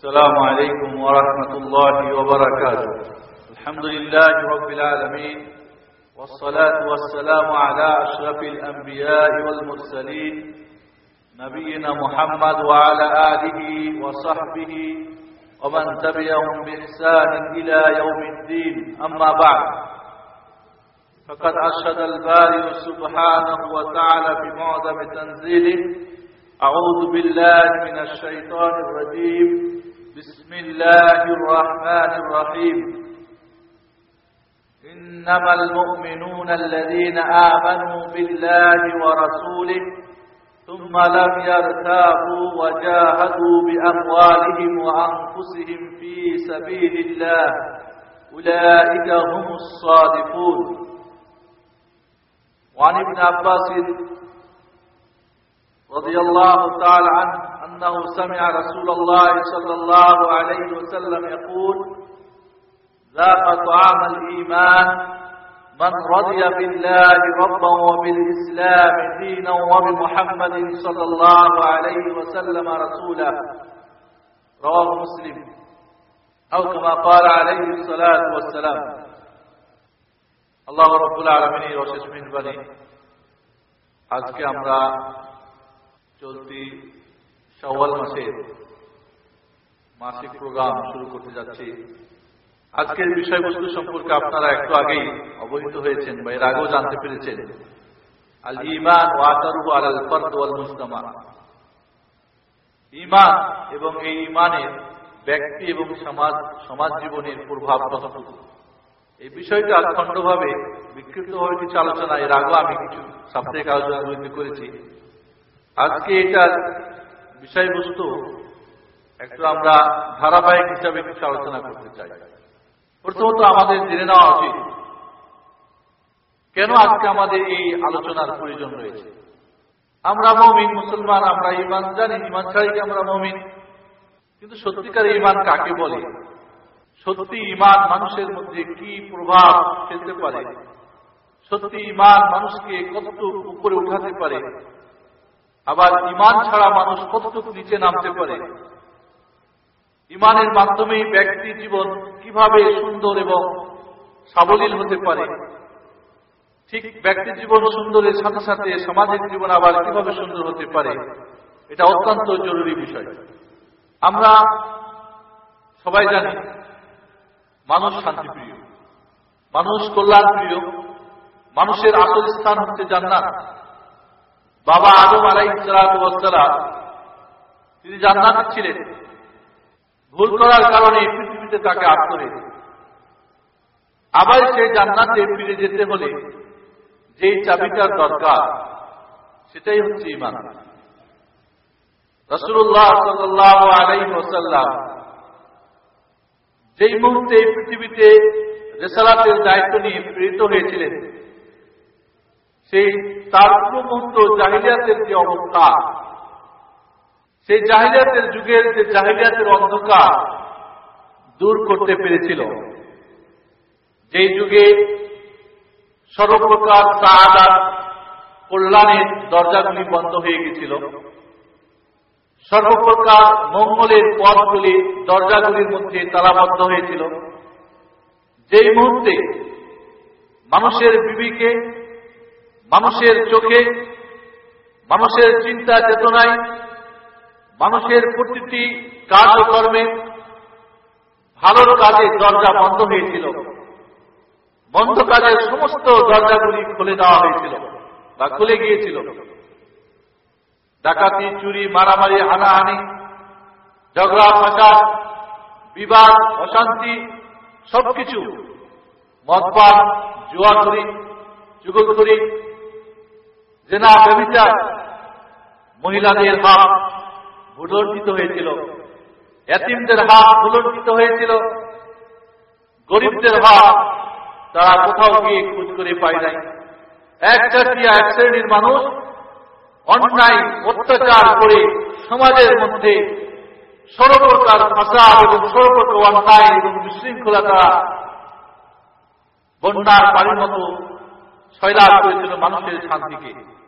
السلام عليكم ورحمة الله وبركاته. الحمد لله رب العالمين والصلاة والسلام على أشرف الأنبياء والمرسلين نبينا محمد وعلى آله وصحبه ومن تبعهم بإحسان إلى يوم الدين. أما بعد فقد أرشد البارئ سبحانه وتعالى في معظم تنزيله أعوذ بالله من الشيطان الرجيم. بسم الله الرحمن الرحيم. إنما المؤمنون الذين آمنوا بالله ورسوله ثم لم يرتابوا وجاهدوا بأموالهم وأنفسهم في سبيل الله أولئك هم الصادقون. وعن ابن عباس رضي الله تعالى عنه أنه سمع رسول الله صلى الله عليه وسلم يقول ذاق طعام الإيمان من رضي بالله ربا وبالإسلام دينا وبمحمد صلى الله عليه وسلم رسولا رواه مسلم أو كما قال عليه الصلاة والسلام আল্লাহ রব্বুল আলমিনীর অশেষ মেহরবানি আজকে আমরা চলতি সওয়াল মাসের মাসিক প্রোগ্রাম শুরু করতে যাচ্ছি। আজকের বিষয়বস্তু সম্পর্কে আপনারা একটু আগেই অবহিত হয়েছেন বা এর আগেও জানতে পেরেছেন। আল ইমান ওয়াতারু আল ফর্দ ওয়াল মুস্তামা ইমান এবং এই ইমানের ব্যক্তি এবং সমাজ সমাজ জীবনের প্রভাব কতটুকু? এই বিষয়টা খণ্ডভাবে বিক্ষিপ্তভাবে কিছু আলোচনা, এর আগেও আমি কিছু সাপ্তাহিক আলোচনা করেছি। আজকে এটার বিষয়বস্তু, একটু আমরা ধারাবাহিক হিসাবে কিছু আলোচনা করতে চাই। প্রথমত আমাদের জেনে নেওয়া উচিত, কেন আজকে আমাদের এই আলোচনার প্রয়োজন রয়েছে? আমরা মমিন, মুসলমান, আমরা ইমান জানি, ইমান ছাড়াই আমরা মমিন? কিন্তু সত্যিকার ইমান কাকে বলে? সত্যি ইমান মানুষের মধ্যে কি প্রভাব ফেলতে পারে? সত্যি ইমান মানুষকে কতটুকু উপরে উঠাতে পারে? আবার ইমান ছাড়া মানুষ কতটুকু নিচে নামতে পারে? ইমানের মাধ্যমেই ব্যক্তি জীবন কীভাবে সুন্দর এবং সাবলীল হতে পারে? ঠিক ব্যক্তি জীবন সুন্দরের সাথে সাথে সমাজের জীবন আবার কীভাবে সুন্দর হতে পারে? এটা অত্যন্ত জরুরি বিষয়। আমরা সবাই জানি, মানুষ শান্তিপ্রিয়। মানুষ কল্যাণ প্রিয় মানুষের আসল স্থান হচ্ছে জান্নাত। বাবা আদম আলাই সালাম, তিনি জান্নাতে ছিলেন। ভুল করার কারণে পৃথিবীতে তাকে হয়েছে। আবার সেই জান্নাতে ফিরে যেতে হলে যে চাবিটার দরকার, সেটাই হচ্ছে ইমান রসুল্লাহ সাল্লাহ আলাই ওসাল্লাম যেই মুহূর্তে পৃথিবীতে রেসালাতের দায়িত্ব নিয়ে প্রেরিত হয়েছিলেন সেই তার পুরো মুহূর্ত জাহিলিয়াতের যে অবস্থা, সেই জাহিলিয়াতের যুগের যে জাহিলিয়াতের অন্ধকার দূর করতে পেরেছিল। যেই যুগে সর্বপ্রকার সাহাদার কল্যাণের দরজাগুলি বন্ধ হয়ে গেছিল। সর্বপ্রকার মঙ্গলের পথগুলি, দরজাগুলির মধ্যে তালাবদ্ধ হয়েছিল। যেই মুহূর্তে মানুষের বিবিকে মানুষের চোখে, মানুষের চিন্তা চেতনায়, মানুষের প্রতিটি কাজকর্মে ভালোর কাজে দরজা বন্ধ হয়েছিল। বন্ধ কাজের সমস্ত দরজাগুলি খুলে দেওয়া হয়েছিল বা খুলে গিয়েছিল। ডাকাতি, চুরি, মারামারি, হানাহানি, ঝগড়া ফাঁকা বিবাদ, অশান্তি, সবকিছু মদপান জুয়া করি যুগল করি জেনা ব্যবচার মহিলাদের হাত ভুলর্জিত হয়েছিল। এতিমদের হাত ভুলর্জিত হয়েছিল। গরিবদের হাত তারা কোথাও গিয়ে খোঁজ করে পায় নাই। এক জাতীয় এক শ্রেণির মানুষ অন্যায়, অত্যাচার করে সমাজের মধ্যে সর্বপ্রকার ভাষা এবং সর্বপ্রকার অন্যায় এবং বিশৃঙ্খলা তারা বন্যার পানির মতো সয়লাভ করেছিল মানুষের শান্তিকে।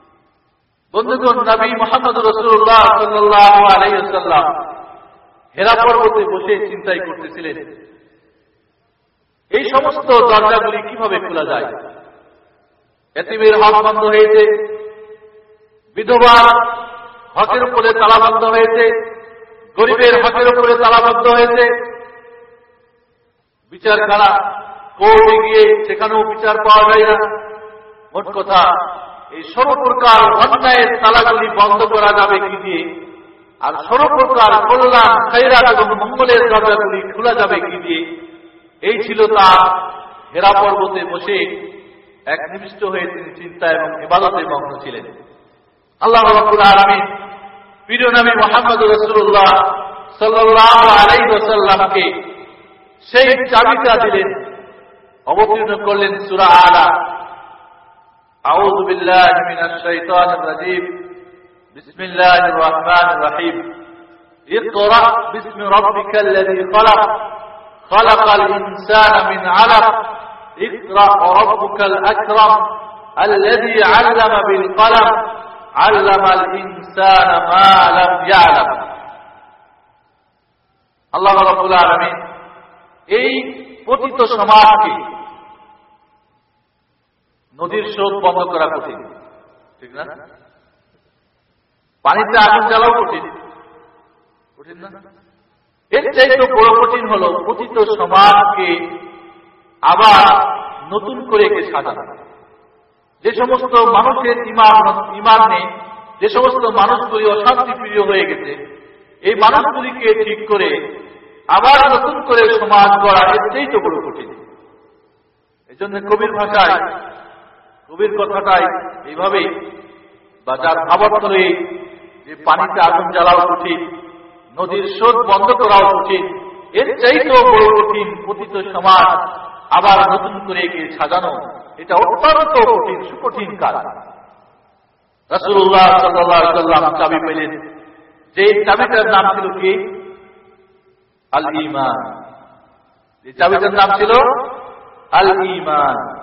বন্ধুগণ, নবী মোহাম্মদ রসুল্লাহ সাল্লাহ আলাইসাল্লাম হেরা পর্বতে বসে চিন্তাই করতেছিলেন, এই সমস্ত দরজাগুলি কীভাবে খোলা যায়? এতিমের হক বন্ধ হয়েছে, বিধবা হকের উপরে তালাবদ্ধ হয়েছে, গরিবের হকের উপরে তালাবদ্ধ হয়েছে। বিচার খানা কোর্টে গিয়ে সেখানেও বিচার পাওয়া যায় না। মোট কথা এই সর্বপ্রকার অন্যায়ের তালাগুলি বন্ধ করা যাবে কি দিয়ে? আর সর্বপ্রকার কল্যাণ খাইরাত এবং মঙ্গলের দরজাগুলি খোলা যাবে কি দিয়ে? এই ছিল তার হেরা পর্বতে বসে এক নিবিষ্ট হয়ে তিনি চিন্তা এবং ইবাদতে মগ্ন ছিলেন। আল্লাহ আলামিন প্রিয় নবী মুহাম্মদ আলাইহি ওয়াসাল্লামকে সেই চাবিটা দিলেন, অবতীর্ণ করলেন সুরা আলা। أعوذ بالله من الشيطان الرجيم بسم الله الرحمن الرحيم اقرأ باسم ربك الذي خلق خلق الإنسان من علق اقرأ ربك الأكرم الذي علم بالقلم علم الإنسان ما لم يعلم আল্লাহ রবুল আলমী এই পতিত সমাজকে নদীর স্রোত বন্ধ করা কঠিন। ঠিক না? পানিতে আগুন জ্বালাও কঠিন। কঠিন না? এর চাইতে বড় কঠিন হল পতিত সমাজকে আবার নতুন করে একে সাজানো। যে সমস্ত মানুষের ইমান নেই, যে সমস্ত মানুষগুলি অশান্তি প্রিয় হয়ে গেছে, এই মানুষগুলিকে ঠিক করে আবার নতুন করে সমাজ গড়া এর তো বড় কঠিন। এই জন্য কবির ভাষায় কবির কথাটাই এইভাবেই বা যার এই যে পানিতে আগুন জ্বালাও কঠিন নদীর স্রোত বন্ধ করাও কঠিন এর চাইতেও বড় কঠিন পতিত সমাজ আবার নতুন করে একে সাজানো, এটা অত্যন্ত কঠিন, সুকঠিন কাজ। রাসুল্লাহ সাল্লাম চাবি পেলেন। যে চাবিটার নাম ছিল কি? আল ইমান যে চাবিটার নাম ছিল আল ইমান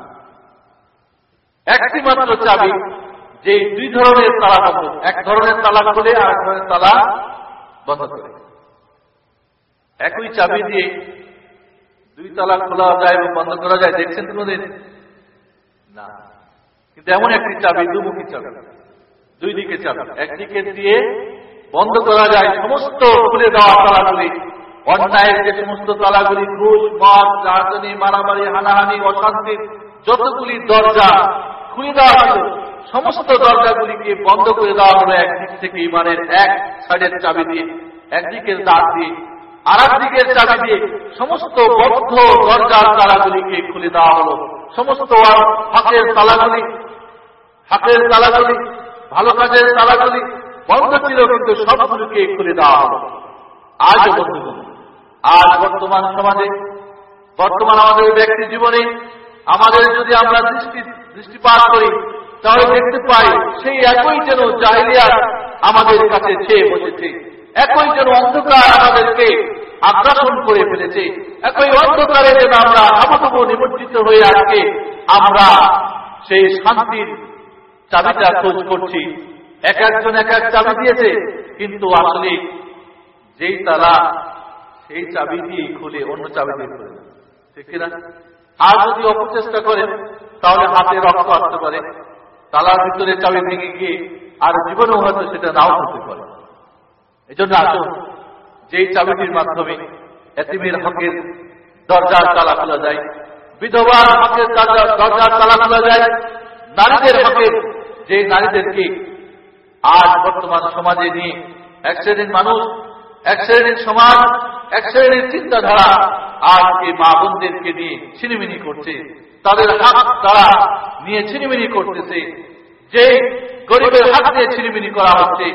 একটি মাত্র চাবি যে দুই ধরনের তালা বন্ধ এক ধরনের তালা খুলে আর এক ধরনের তালা বন্ধ করে একই চাবি দিয়ে দুই তালা খোলা যায় এবং বন্ধ করা যায়, দেখছেন কোনদিন? না। কিন্তু এমন একটি চাবি, দুমুখী চাবি, দুই দিকে চাবি। একদিকে দিয়ে বন্ধ করা যায় সমস্ত খুলে দেওয়া তালাগুলি অন্যায়ের যে সমস্ত তালাগুলি ঘুষ, মদ রাজনী মারামারি, হানাহানি অশান্তির যতগুলি দরজা খুলে দেওয়া ছিল সমস্ত দরজাগুলিকে বন্ধ করে দেওয়া হলো একদিক থেকে ইমানের এক সাইডের চাবি দিয়ে একদিকের দাঁত দিয়ে, আর একদিকের চাবি দিয়ে সমস্ত বদ্ধ দরজার তালাগুলিকে খুলে দেওয়া হলো। সমস্ত হাতের তালাগুলি হাতের তালাগুলি, ভালো কাজের তালাগুলি বন্ধ ছিল কিন্তু সবগুলিকে খুলে দেওয়া হলো। আজ বন্ধুগণ আজ বর্তমান সমাজে, বর্তমান আমাদের ব্যক্তি জীবনে আমাদের যদি আমরা দৃষ্টি, দৃষ্টিপাত করি, তাহলে দেখতে পাই সেই একই যেন জাহিলিয়াত আমাদের কাছে চেয়ে বসেছে। একই যেন অন্ধকার আমাদেরকে আগ্রাসন করে ফেলেছে। একই অন্ধকারে যেন আমরা আবহাওয়া নিমজ্জিত হয়ে আজকে আমরা সেই শান্তির চাবিটা খোঁজ করছি। এক একজন এক এক চাবি দিয়েছে, কিন্তু আসলে যেই তালা, সেই চাবি খুলে অন্য চাবি দিয়ে খুলে ঠিক কিনা? আর যদি অপচেষ্টা করেন তাহলে হাতে রক্ত আসতে পারে। তালার ভিতরে চাবি ভেঙে গিয়ে আর জীবনেও হয়তো সেটা নাও হতে পারে। এই জন্য আসুন, যেই চাবিটির মাধ্যমে এতিমের হকের দরজার তালা খোলা যায়, বিধবার হকের দরজার তালা খোলা যায়, নারীদের হকের যে নারীদেরকে আজ বর্তমান সমাজে নিয়ে এক শ্রেণির মানুষ এক শ্রেণির সমাজ, এক শ্রেণির চিন্তাধারা আজকে মা বোনদেরকে নিয়ে ছিনিমিনি করছে। তাদের হাত তারা নিয়ে ছিনিমিনি করতেছে। যে গরিবের হাত দিয়ে ছিনিমিনি করা হচ্ছে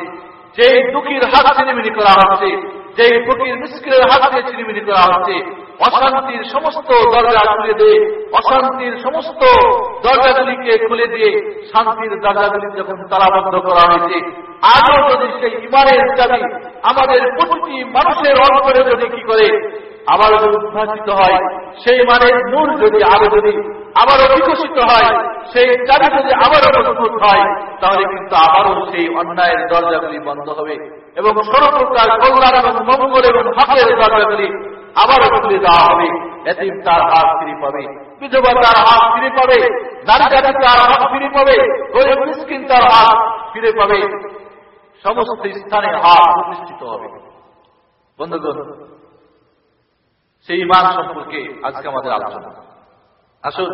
যে দুঃখীর হাত ছিনিমিনি করা হচ্ছে যে ফকির মুশকিলের হাত দিয়ে ছিনিমিনি করা হচ্ছে, অশান্তির সমস্ত দরজা খুলে দিয়ে, অশান্তির সমস্ত দরজাগুলিকে খুলে দিয়ে শান্তির দরজাগুলি যখন তালাবদ্ধ করা হয়েছে, আজও যদি সেই ইমানের চাবি আমাদের প্রতিটি মানুষের অন্তরে যদি কি করে আবার যদি উদ্ভাসিত হয়, সেই মানের নূর যদি আরও যদি আবারও বিকশিত হয়, সেই দাবি যদি আবারও মজবুত হয়, তাহলে কিন্তু আবারও সেই অন্যায়ের দরজাগুলি বন্ধ হবে এবং সর্বপ্রকার কল্যাণ এবং মঙ্গল এবং হকের দরজাগুলি আবারও খুলে দেওয়া হবে। এতিম তার হাত ফিরে পাবে, বিধবা তার হাত ফিরে পাবে, নারী জাতি তার হাত ফিরে পাবে, গরিব মিসকিন তার হাত ফিরে পাবে। সমস্ত স্থানে হাত প্রতিষ্ঠিত হবে। বন্ধুগণ সেই ইমান সম্পর্কে আজকে আমাদের আলোচনা। আসুন,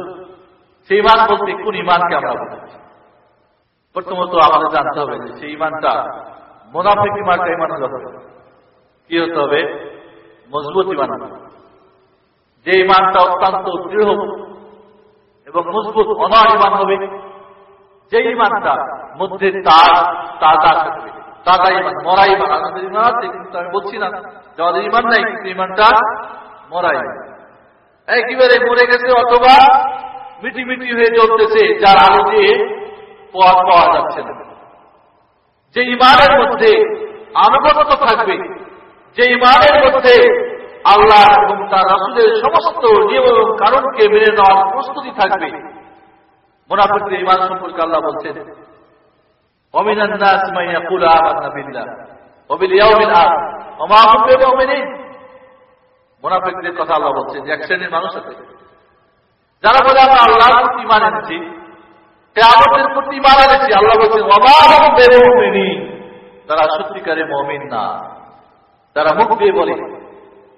সেই ইমান বলতে কোন ইমানকে আমরা বলছি প্রথমত আমাদের জানতে হবে যে সেই ইমানটা মোনাফিক ইমানটা ইমান হবে। কি হতে হবে? মজবুত ইমান যে ইমানটা অত্যন্ত দৃঢ় এবং মজবুত, অনার হবে যে ইমানটা মধ্যে তার তাজা থাকবে। তাজা ইমান, মরা ইমান, আমাদের ইমান আছে, কিন্তু আমি বলছি না। যে আমাদের ইমান নাই, কিন্তু ইমানটা মরা ইমান একেবারে মরে গেছে অথবা মিটি মিটি হয়ে চলতেছে, যার আলো দিয়ে পথ পাওয়া যাচ্ছে না। যে ইমানের মধ্যে আনুগত্য থাকবে, যে ইমানের মধ্যে আল্লাহ এবং তার রাসুলের সমস্ত নিয়ম এবং কারণকে মেনে নেওয়ার প্রস্তুতি থাকবে, মোনাফিকদের ইমান সম্পর্কে আল্লাহ বলছেন অমিনান নাস মাইয়া কুল আমান্না বিল্লাহ ওয়া বিল ইয়াউমিল আখির ওয়া মা হুম বিমুমিনিন মোনাফিকদের কথা আল্লাহ বলছেন এক শ্রেণির মানুষ আছে। যারা বলে, আমরা আল্লাহর প্রতি ইমান সে আমাদের প্রতি ইমান এনেছি। আল্লাহ বলছেন অবাধি তারা সত্যিকারে মমিন না তারা মুখ দিয়ে বলে,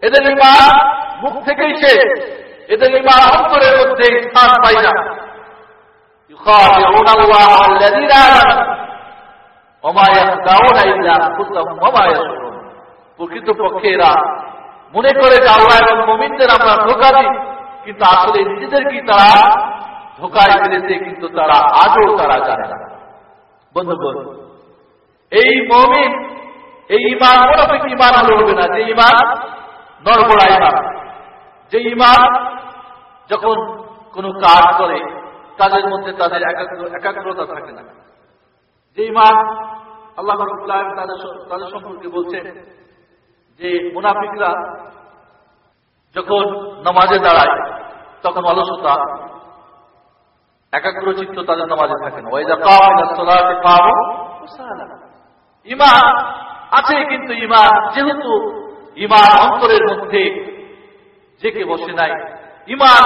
এদের মা মুখ থেকেই সে এদের মা অন্তরের মধ্যে স্থান পাই না। প্রকৃত পক্ষে এরা মনে করে যে আল্লাহ এবং মোমিনদের আমরা ধোকা দিই। কিন্তু আসলে নিজেদেরকে তারা ধোকায় ফেলেছে, কিন্তু তারা আজও তারা জানে না। বন্ধুগণ, এই মমিন, এই ইমান মোনাফিক ইমান হলে হবে না। যে ইমান নরবড়া ইমান যে ইমান যখন কোনো কাজ করে, তাদের মধ্যে তাদের একাগ্রতা থাকে না। যে ইমান আল্লাহ তাদের সম্পর্কে বলছে যে মুনাফিকরা যখন নামাজে দাঁড়ায়, তখন অলসতা একাগ্র চিত্ত তাদের নামাজে থাকে না। ওই আছে কিন্তু ইমান, যেহেতু ইমান অন্তরের মধ্যে জেকে বসে নাই, ইমান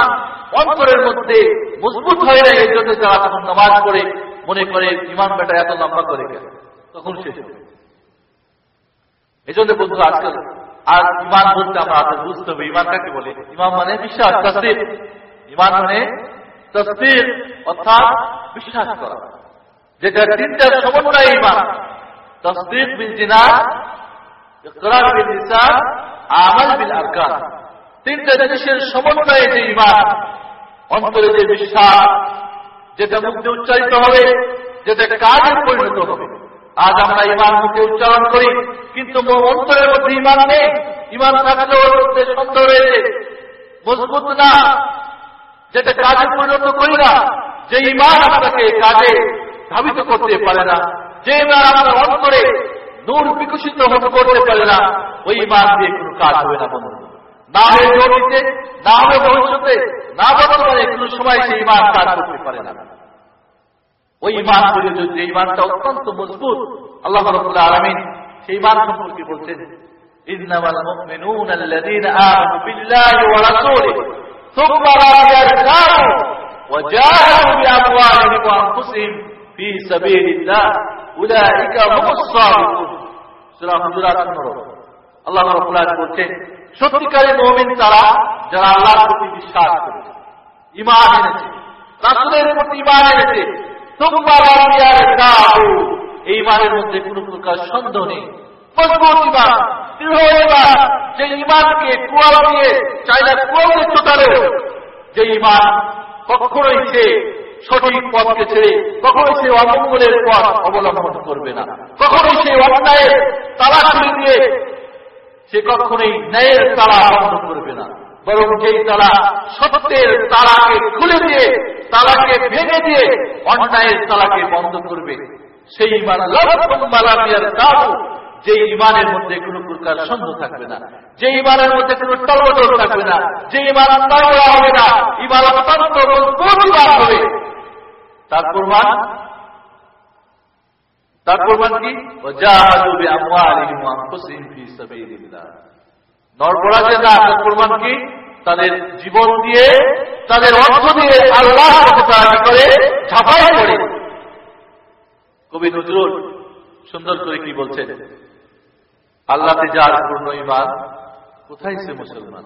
অন্তরের মধ্যে মজবুত হয়ে যায় এই জন্য যারা তখন নামাজ পড়ে, মনে করে, ইমান বেটা এত লম্বা করে গেল তখন শেষ এই জন্য বন্ধু আজকাল আর ইমান বলতে আমরা আজ বুঝতে হবে, ইমান কাকে বলে? ইমান মানে বিশ্বাস তসদির ইমান মানে তসদির অর্থাৎ বিশ্বাস করা। যেটা তিনটার সমন্বয় ইমান। তসদির বিল জিনার ইকরার বিল তিনটা জিনিসের সমন্বয়ে যে ইমান, অন্তরে যে বিশ্বাস, যেটা মুখে উচ্চারিত হবে, যেটা কাজে পরিণত হবে। আজ আমরা ইমান মুখে উচ্চারণ করি, কিন্তু অন্তরের মধ্যে ইমান নেই। ইমান থাকলেও ওর মধ্যে সন্দেহ রয়েছে। মজবুত না। যেটা কাজে পরিণত করি না, যে ইমান আপনাকে কাজে ধাবিত করতে পারে না, যে ইমান আপনার অন্তরে নূর বিকশিত করতে পারে না, ওই ইমান দিয়ে কোনো কাজ হবে না বন্ধু না হয়ে জমিতে, না হয়ে ভবিষ্যতে, না বর্তমানে কোনো সময় সেই ইমান কাজ করতে পারে না। ওই ইমান করে যে ইমানটা অত্যন্ত মজবুত আল্লাহ রবুল্লাহ আলমিন সেই ইমান সম্পর্কে বলছেন إنما المؤمنون الذين آمنوا بالله ورسوله ثم لم يرتابوا وجاهدوا بأموالهم وأنفسهم في سبيل الله أولئك هم الصادقون سورة حجرات النور আল্লাহ রবুল্লাহ বলছেন সত্যিকারের মমিন তারা যারা আল্লাহর প্রতি বিশ্বাস করেছে ইমান এনেছে রাসুলের প্রতি ইমান এনেছে এই মানের মধ্যে কোন প্রকার সন্দেহ নেই। মজবুত ইমান দৃঢ় যে ইমানকে কুয়া দিয়ে চাইনা কুয়াতে চোটালে যে ইমান কখনোই সে সঠিক পথকে ছেড়ে, কখনোই সে অমঙ্গলের পথ অবলম্বন করবে না। কখনোই সে অন্যায়ের তালা খুলে দিয়ে সে কখনোই ন্যায়ের তালা বন্ধ করবে না। বরং যেই তালা সত্যের তালাকে খুলে দিয়ে তালাকে ভেঙে দিয়ে অন্যায়ের তালাকে বন্ধ করবে, সেই যে ইমানের মধ্যে কোনো প্রকার সন্দেহ থাকবে না যে ইমানের মধ্যে কোনো টলবটল থাকবে না যে ইমান হবে না, ইমান অত্যন্ত ইমান হবে? তার প্রমাণ? তার প্রমাণ কি? ওয়াজাহাদু বিআমওয়ালিহিম ওয়া আনফুসিহিম ফি সাবিলিল্লাহ। নরপরাজে না তার প্রমাণ কি? তাদের জীবন দিয়ে, তাদের অর্থ দিয়ে আল্লাহ করে, ঝাঁপাই করে কবি নজরুল সুন্দর করে কি বলছেন? আল্লাহতে যার পূর্ণ ইমান কোথায় সে মুসলমান?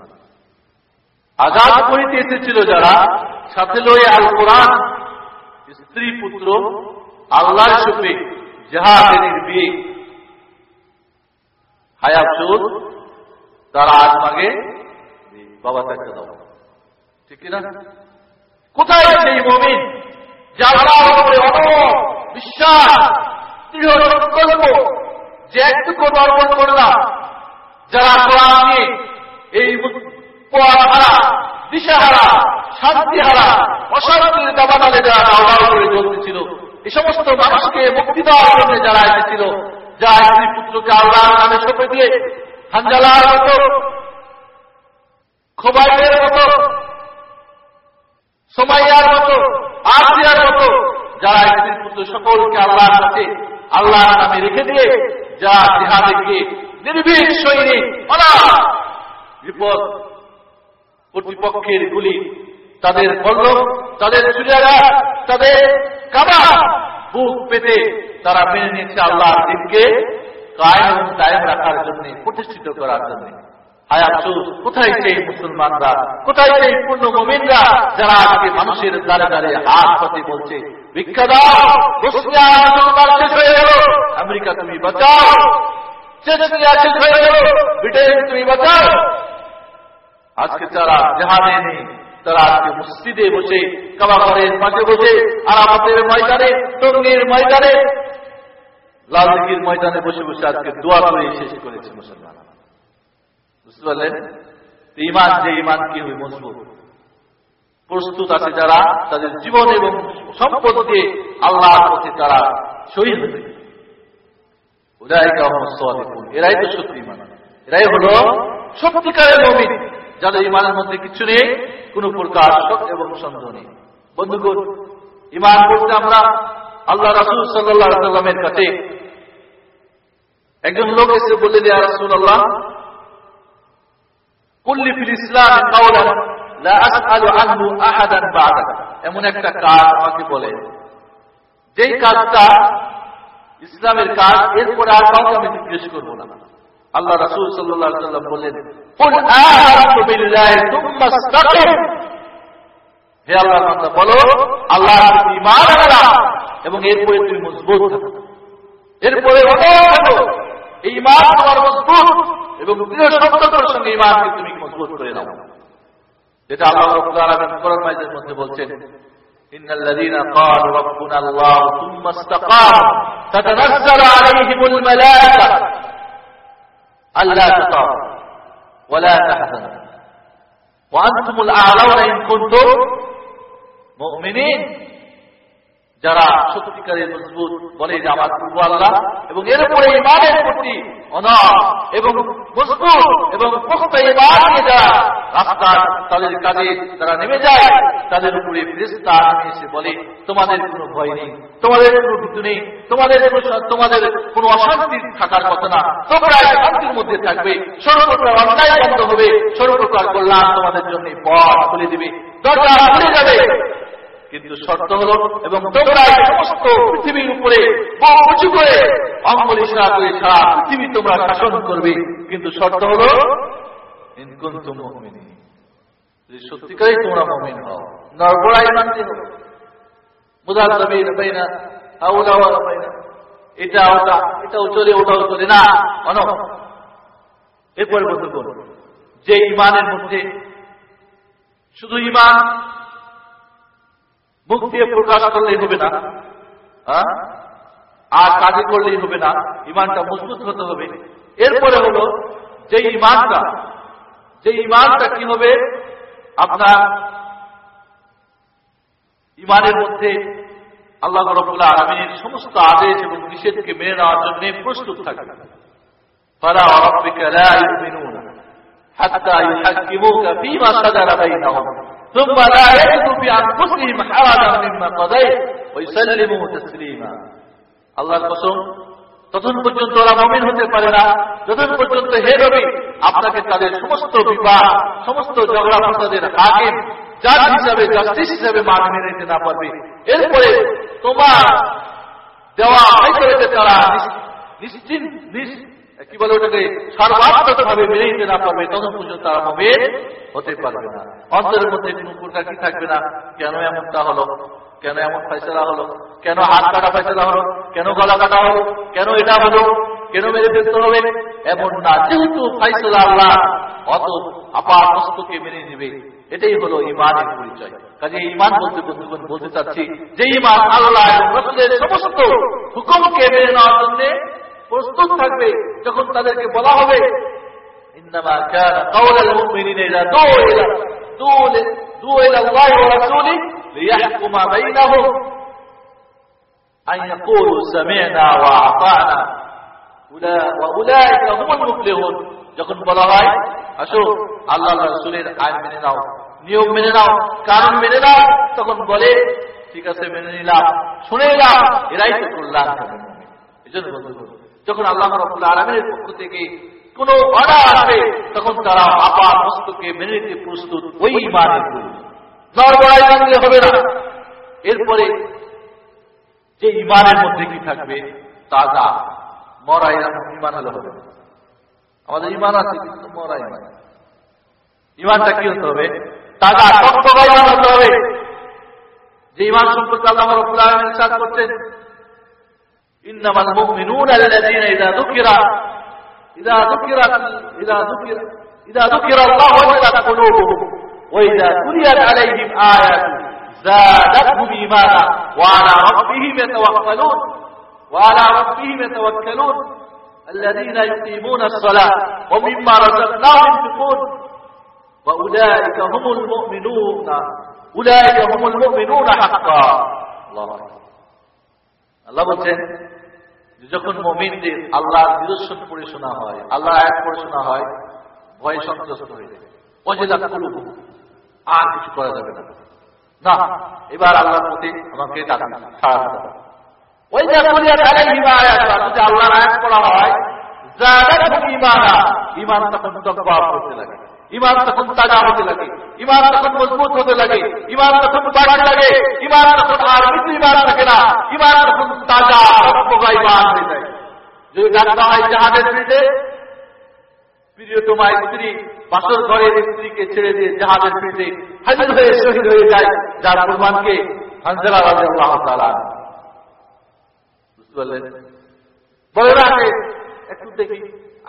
আজাদ করিতে এসেছিল যারা, সাথে লয়ে আল কোরআন, স্ত্রী পুত্র, আল্লাহর সুপে জাহাদের বিয়ে চোদ তারা আজ মাগে বাবা তাকে দাও। ঠিক না কোথায় মমিন নিয়ে এই হারা দিশাহারা এই সমস্ত মানুষকে মুক্তি দেওয়ার জন্য যারা এসেছিল যা স্ত্রী পুত্রকে আল্লাহ নামে দিয়ে হাঞ্জালার মতো খোবাইয়ের মতো, সোমাইয়ার মতো, আসিয়ার মতো, যারা স্ত্রী পুত্র সকলকে আল্লাহর কাছে, আল্লাহর নামে রেখে দিয়ে যা জিহাদে গিয়ে নির্ভীক সৈনিক, অনাথ, বিপদ কর্তৃপক্ষের গুলি, তাদের বল্ল তাদের চুরিয়ারা, তাদের কামা বুক পেতে তারা মেনে নিচ্ছে আল্লাহ দিনকে। কায়েম এবং রাখার জন্য, প্রতিষ্ঠিত করার জন্য। হায় আফসোস, কোথায় সেই মুসলমানরা, কোথায় সেই পূর্ণ মোমিনরা যারা আজকে মানুষের দ্বারে দ্বারে হাত পাতে বলছে আমেরিকা তুমি বাঁচাও ব্রিটেন তুমি বাঁচাও। আজকে তারা জাহাজে নেই, তারা আজকে মসজিদে বসে কাবাঘরের মাঝে বসে আর আমাদের ময়দানে, টঙ্গির ময়দানে লালদিঘির ময়দানে বসে বসে আজকে দোয়া করে শেষ করেছে মুসলমান বুঝতে পারলেন? ইমান যে ইমান কি হবে মজবুত। প্রস্তুত আছে যারা, তাদের জীবন এবং সম্পদ দিয়ে আল্লাহর তারা শহীদ হবে। এরাই তো সত্যি ইমান এরাই হলো সত্যিকারের নবীন যাদের ইমানের মধ্যে কিছু নেই, কোন প্রকার এবং সন্দেহ নেই। বন্ধুগণ ইমান বলতে আমরা আল্লাহ রাসুল সাল্লাহ সাল্লামের কাছে একজন লোক এসে বললেন, ইয়া রাসুল আল্লাহ কুল্লি ফিল ইসলাম এমন একটা কাজ আমাকে বলে, যেই কাজটা ইসলামের কাজ, এরপরে আর কাউকে আমি জিজ্ঞেস করব না। আল্লাহ রাসুল সাল্লাম বললেন হে আল্লাহ বলো, আল্লাহ এবং এরপরে তুমি মজবুত এরপরে ইমান তোমার মজবুত এবং দৃঢ় সত্যতার সঙ্গে ইমানকে তুমি মজবুত করে নাও যেটা আল্লাহ রব্বুল আলামিন কোরআন মাজিদের মধ্যে বলছেন إن الذين قالوا ربنا الله ثم استقاموا تتنزل عليهم الملائكة ألا تخافوا ولا تحزنوا وأنتم الأعلون إن كنتم مؤمنين যারা সত্যিকারের মজবুত বলে যে আমার পূর্ব আল্লাহ, এবং এর উপরে ইমানের প্রতি অনার এবং মজবুত এবং যারা রাস্তার তাদের কাজে তারা নেমে যায়, তাদের উপরে ফেরেস্তা এসে বলে, তোমাদের কোনো ভয় নেই, তোমাদের কোনো ভীতু নেই, তোমাদের তোমাদের কোনো অশান্তি থাকার কথা না। তোমরা শান্তির মধ্যে থাকবে, সর্বপ্রকার অন্যায় বন্ধ হবে, সর্বপ্রকার কল্যাণ তোমাদের জন্য পথ খুলে দিবে। দরজা খুলে যাবে। কিন্তু শর্ত হল এবং তোমরা সমস্ত পৃথিবীর উপরে করে অঙ্গল ইশরা করে সারা পৃথিবী তোমরা শাসন করবে। কিন্তু শর্ত হল সত্যিকারই তোমরা মমিন হও না? এটা এটাও চলে ওটাও চলে না যে ইমানের মধ্যে শুধু ইমান মুখ দিয়ে প্রকাশ করলেই হবে না আর কাজে করলেই হবে না ইমানটা মজবুত হতে হবে এরপরে হলো যে ইমানটা যে ইমানটা কি হবে আপনার ইমানের মধ্যে আল্লাহ রবুল্লাহ আলমিনের সমস্ত আদেশ এবং নিষেধকে মেনে নেওয়ার জন্য প্রস্তুত থাকবে فلا وربك لا يؤمنون حتى يحكموك فيما شجر بينهم ثم لا يجدوا في أنفسهم حرجا مما قضيت ويسلموا تسليما আল্লাহর কসম তখন পর্যন্ত ওরা মমিন হতে পারে না যতক্ষণ পর্যন্ত হে রবি আপনাকে তাদের সমস্ত বিবাহ সমস্ত ঝগড়া ফসাদের হাকিম যার হিসাবে জাস্টিস হিসাবে মান মেনে নিতে না পারবে এরপরে তোমার দেওয়া আইতরেতে তারা নিশ্চিন্ত কি বলে ওটাকে? সর্বাত্মক ভাবে মেনে না পারবে তখন পর্যন্ত তারা মমিন হতে পারবে না। অন্তরের মধ্যে প্রকার কি থাকবে না? কেন এমনটা হলো? কেন এমন ফেসলা হলো? কেন হাত কাটা ফেসলা হলো? কেন গলা কাটা হলো? কেন এটা হলো? কেন মেরে ফেলতে হবে? এমন না। যেহেতু ফাইসলা আল্লাহ অত আপার মস্তকে মেনে নেবে। এটাই হলো ইমানের পরিচয়। কাজে ইমান বলতে বন্ধুগণ, বলতে চাচ্ছি যে ইমান আল্লাহ সমস্ত হুকুমকে মেনে নেওয়ার জন্য প্রস্তুত থাকবে যখন তাদেরকে বলা হবে যখন বলা হয় আসো আল্লাহ রসুলের আইন মেনে নাও নিয়ম মেনে নাও কারণ মেনে নাও তখন বলে ঠিক আছে মেনে নিলাম শুনে নিলাম এরাই তো কল্যাণ এজন্য বন্ধু যখন আল্লাহ রবুল্লা আলমের পক্ষ থেকে কোন অর্ডার আসবে তখন তারা আপার মস্তকে মেনে নিতে প্রস্তুত। ওই ইমানের হবে না। এরপরে যে ইমানের মধ্যে কি থাকবে তাজা মরা ইমান হলে হবে আমাদের ইমান আছে, কিন্তু মরা ইমান ইমানটা কি হতে হবে? তাজা ইমান হতে হবে। যে ইমান সম্পর্কে আল্লাহ রব্বুল আলামিন করছেন إنما المؤمنون الذين إذا ذكر إذا ذكر إذا ذكر إذا ذكر الله وجلت قلوبهم وإذا تليت عليهم آيات زادتهم إيمانا وعلى ربهم يتوكلون وعلى ربهم يتوكلون. الذين يقيمون الصلاة ومما رزقناهم ينفقون. وأولئك هم المؤمنون. أولئك هم المؤمنون حقا. الله أكبر. আল্লাহ বলছেন যখন মমিনদের আল্লাহ নিদর্শন পড়ে শোনা হয় আল্লাহ এক পড়ে শোনা হয়, ভয় সন্ত্রস্ত হয়ে যায়। অজেদা কুলুব। আর কিছু করা যাবে না। না, এবার আল্লাহর প্রতি আমাকে ছাড়া ওই যে আল্লাহর আয়াত করা হয় ইমান তখন করতে লাগে। ইমান তখন তাজা হতে লাগে ইমান তখন মজবুত হতে লাগে ইমান তখন বাড়তে লাগে ইমান তখন আর কিছু ইমান থাকে না ইমান তখন তাজা ইমান হয়ে যায়। যদি ডাক্তার হয় জাহাজের ফিল্ডে প্রিয়তমা স্ত্রী, বাসর ঘরের স্ত্রীকে ছেড়ে দিয়ে জাহাজের ফিল্ডে হাজির হয়ে শহীদ হয়ে যায়, যার প্রমাণকে হানজালা রাজা আল্লাহ তালা বুঝতে পারলেন? বলে না একটু দেখি।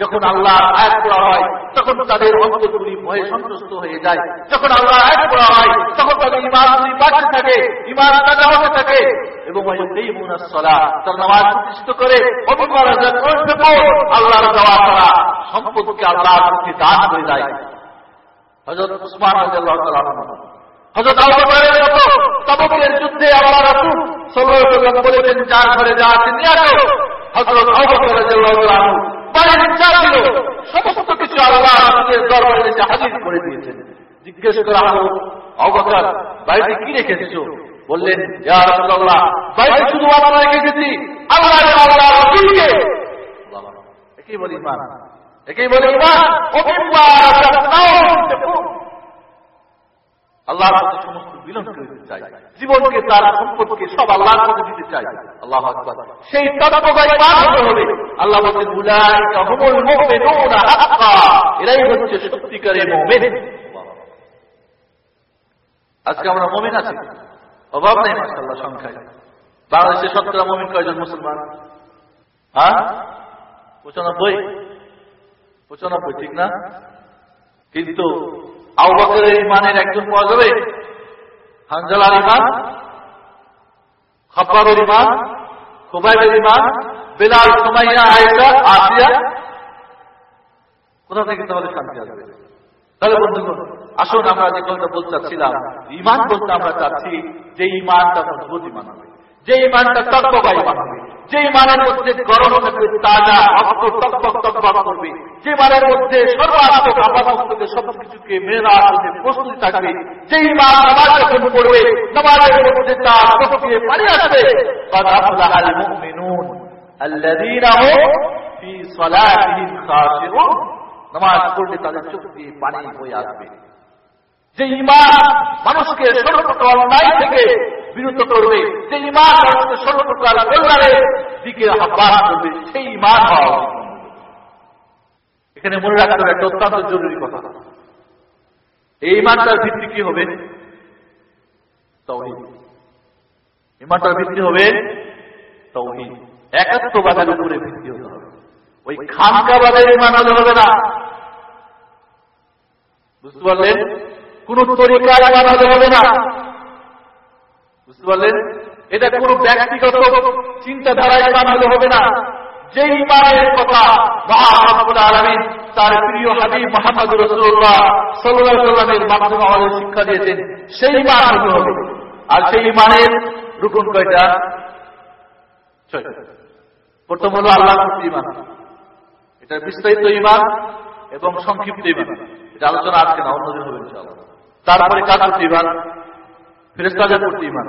যখন আল্লাহ আয়াত করা হয়, তখন তাদের অন্তরগুলি ভয়ে সন্তুষ্ট হয়ে যায়। যখন আল্লাহ আয়াত করা হয়, তখন তাদের ইমানগুলি বাড়তে থাকে ইমান তাজা হতে থাকে। এবং তার নামাজ প্রতিষ্ঠিত করে আল্লাহর দেওয়া করা সম্পদকে আল্লাহর প্রতি দান করে দেয়। হজরত উসমান হজরত আল্লাহের তবকের যুদ্ধে আল্লাহ রাসুল সাল্লাল্লাহু বলেছেন, যার ঘরে যা হজরত সমস্ত কিছু আল্লাহ রাসুলের দরবারে এসে হাজির করে দিয়েছেন। জিজ্ঞেস করা হলো, অবকার, বাড়িতে কি রেখেছো? বললেন বাড়িতে শুধু আমরা রেখে গেছি আল্লাহ আল্লাহ বলি ইমান, একেই বলে আল্লাহর কাছে সমস্ত বিলন করে চাই। জীবনকে, তার সম্পদকে সব আল্লাহর কাছে দিতে চাই। আল্লাহ সেই হবে আল্লাহ এরাই হচ্ছে সত্যিকারের মুমিন। আজকে আমরা মুমিন আছি। অভাব নেই, মাশাআল্লাহ, সংখ্যায়। বাংলাদেশে শতকরা মুমিন, কয়জন মুসলমান? হ্যাঁ? পঁচানব্বই? পঁচানব্বই, ঠিক না? কিন্তু আউবাকের ইমানের একজন পাওয়া যাবে? হানজালার ইমান খাব্বারের ইমান খুবাইবের ইমান বেলাল সুমাইয়া আয়সা আসিয়া কোথা থেকে তাহলে শান্তি আসবে? তাহলে বন্ধুগণ, আসুন আমরা যে কথাটা বলতে চাচ্ছিলাম ইমান বলতে আমরা চাচ্ছি যে ইমানটা মজবুত ইমান হবে। যে ইমানটা তত্ত্ব ইমান যে ইমানের মধ্যে গরম থাকবে তাজা অস্ত তকবক তকবক করবে। যে মানের মধ্যে সর্বাত্মক আপাতক থেকে সবকিছুকে মেয়েরা আসতে প্রস্তুতি থাকবে। যে ইমান নামাজ যখন পড়বে নামাজের মধ্যে তার চোখে পানি আসবে। নমাজ করলে তাদের চোখ দিয়ে পানি হয়ে আসবে। যে ইমান মানুষকে সর্বপ্রথম অন্যায় থেকে বিরত করবে, যে ইমান সর্বপ্রকার দিকে আহ্বান করবে, সেই ইমান হওয়া এখানে মনে রাখতে হবে একটা অত্যন্ত জরুরি কথা। এই ইমানটার ভিত্তি কি হবে? ইমানটার ভিত্তি হবে তৌহিদ। একাত্মবাদের উপরে ভিত্তি হতে হবে। ওই খানকাবাদের ইমান হলে হবে না। বুঝতে পারলেন? কোন তরিকার ইমান হলে হবে না। পারলেন এটা কোন ব্যক্তিগত চিন্তাধারায় হলে হবে না। যে ইমানের কথা মহামাবুল তার প্রিয় হাবিব মোহাম্মদ রসুল্লাহ সাল্লাহ সাল্লামের মাধ্যমে আমাদের শিক্ষা দিয়েছেন, সেই ইমান হবে। আর সেই ইমানের রুকুন কয়টা? প্রথম হলো আল্লাহ ইমান এটা বিস্তারিত ইমান এবং সংক্ষিপ্ত ইমান এটা আলোচনা আজকে না অন্যদিন হবে তারপরে কাজ করতে ইমান ফেরেস্তাদের প্রতি ইমান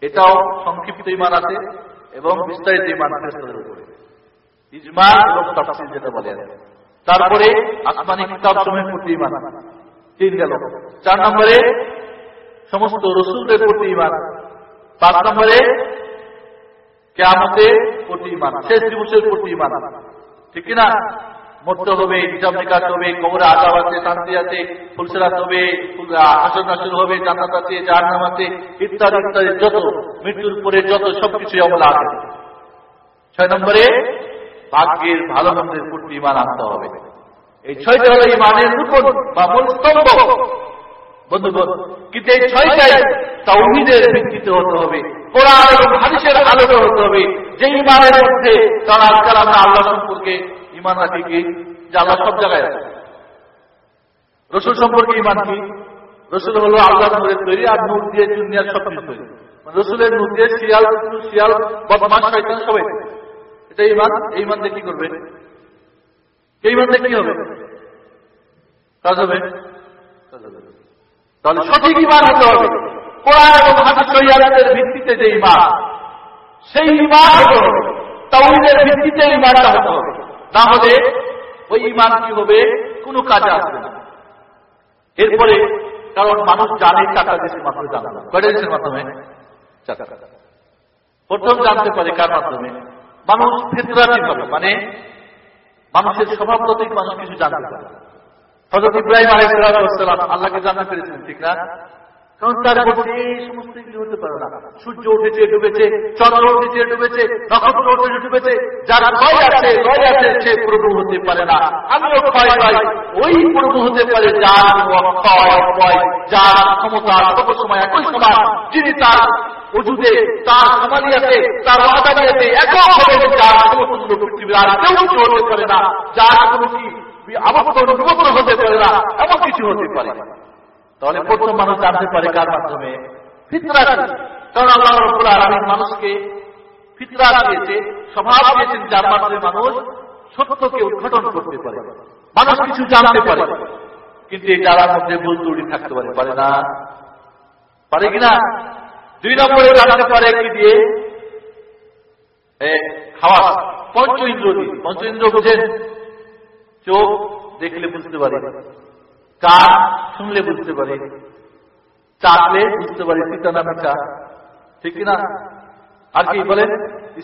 এটাও সংক্ষিপ্ত ইমান আছে এবং বিস্তারিত ইমান ফেরেস্তাদের উপরে। ইজমা এবং তাফসিল যেটা বলে। তারপরে আসমানি কিতাব সময়ের প্রতি ইমান তিন গেল। চার নম্বরে সমস্ত রসুলদের প্রতি ইমান পাঁচ নম্বরে কেয়ামতের প্রতি ইমান শেষ দিবসের প্রতি ইমান ঠিক কিনা মরতে হবে হিসাব নিকাশ হবে কবরে আজাব আছে, শান্তি আছে ফুলসেরাত হবে আসন নাসন হবে, জান্নাত আছে, জাহান্নাম আছে ইত্যাদি ইত্যাদি যত মৃত্যুর পরে যত সবকিছু আমলা আছে। ছয় নম্বরে, ভাগ্যের ভালো মন্দের প্রতি ইমান আনতে হবে। এই ছয়টা হলো ইমানের রূপন বা মূল স্তম্ভ। বন্ধুগণ, কিন্তু এই ছয়টাই তাওহিদের ভিত্তিতে হতে হবে। কোরআন এবং হাদিসের আলোকে হতে হবে। যে ইমানের মধ্যে কারণ আজকাল আমরা আল্লাহ সম্পর্কে ইমান রাখি কি? যে আল্লাহ সব জায়গায় আছে। রসুল সম্পর্কে ইমান কি? রসুল হলো আল্লাহ তৈরি আর নূর দিয়ে দুনিয়ার সব কিছু তৈরি। মানে রসুলের নূর দিয়ে শিয়াল শিয়াল বদমাস শয়তান সবাই। এটা ইমান? এই দিয়ে কি করবে? এই দিয়ে কি হবে? কাজ হবে। তাহলে সঠিক ইমান হতে হবে। কোরআন এবং হাদিস শরিয়াতের ভিত্তিতে যে ইমান, সেই ইমান হতে হবে। তাওহীদের ভিত্তিতে ইমানটা হতে হবে। না হলে ওই ইমান কি হবে? কোনো কাজে আসবে না। এরপরে কারণ মানুষ জানে চারটা দেশের মাধ্যমে জানে কয়টা দেশের মাধ্যমে? প্রথম জানতে পারে কার মাধ্যমে? মানুষ ফেতরাতি হবে মানে মানুষের স্বভাবগতই মানুষ কিছু জানতে পারে। হজরত ইব্রাহিম আলাইসালাম আল্লাহকে জানতে পেরেছিলেন, ঠিক না? তার সমস্ত কিছু হতে পারে না। সূর্য উঠেছে, ডুবেছে, চন্দ্র উঠেছে, ডুবেছে, নক্ষত্র উঠেছে, ডুবেছে, যার ক্ষয় আছে ক্ষয় আছে, সে প্রভু হতে পারে না। আমিও পাই, ওই প্রভু হতে পারে যার যার ক্ষমতা সব সময়, একই সমান যিনি তার ওজুদে তার তার যার সমস্ত পৃথিবীর আর কেউ কিছু হতে পারে না। যার কোনো কি হতে পারে না, এমন কিছু হতে পারে। তাহলে প্রথম মানুষ জানতে পারে কার মাধ্যমে? কারণ আল্লাহ রব্বুল মানুষকে ফিতরা দিয়েছে, স্বভাব দিয়েছেন যার মাধ্যমে মানুষ সত্যকে উদ্ঘাটন করতে পারে। মানুষ কিছু জানতে পারে, কিন্তু এই জানার মধ্যে ভুল ত্রুটি থাকতে পারে। পারে না। পারে কিনা দুই নম্বরে জানতে পারে কি দিয়ে? খাওয়া পঞ্চ ইন্দ্র দিয়ে। পঞ্চ ইন্দ্র বুঝেন? চোখ দেখলে বুঝতে পারে। কান শুনলে বুঝতে পারে, চাকলে বুঝতে পারে সীতা নামে চা ঠিক কিনা? আর কি বলেন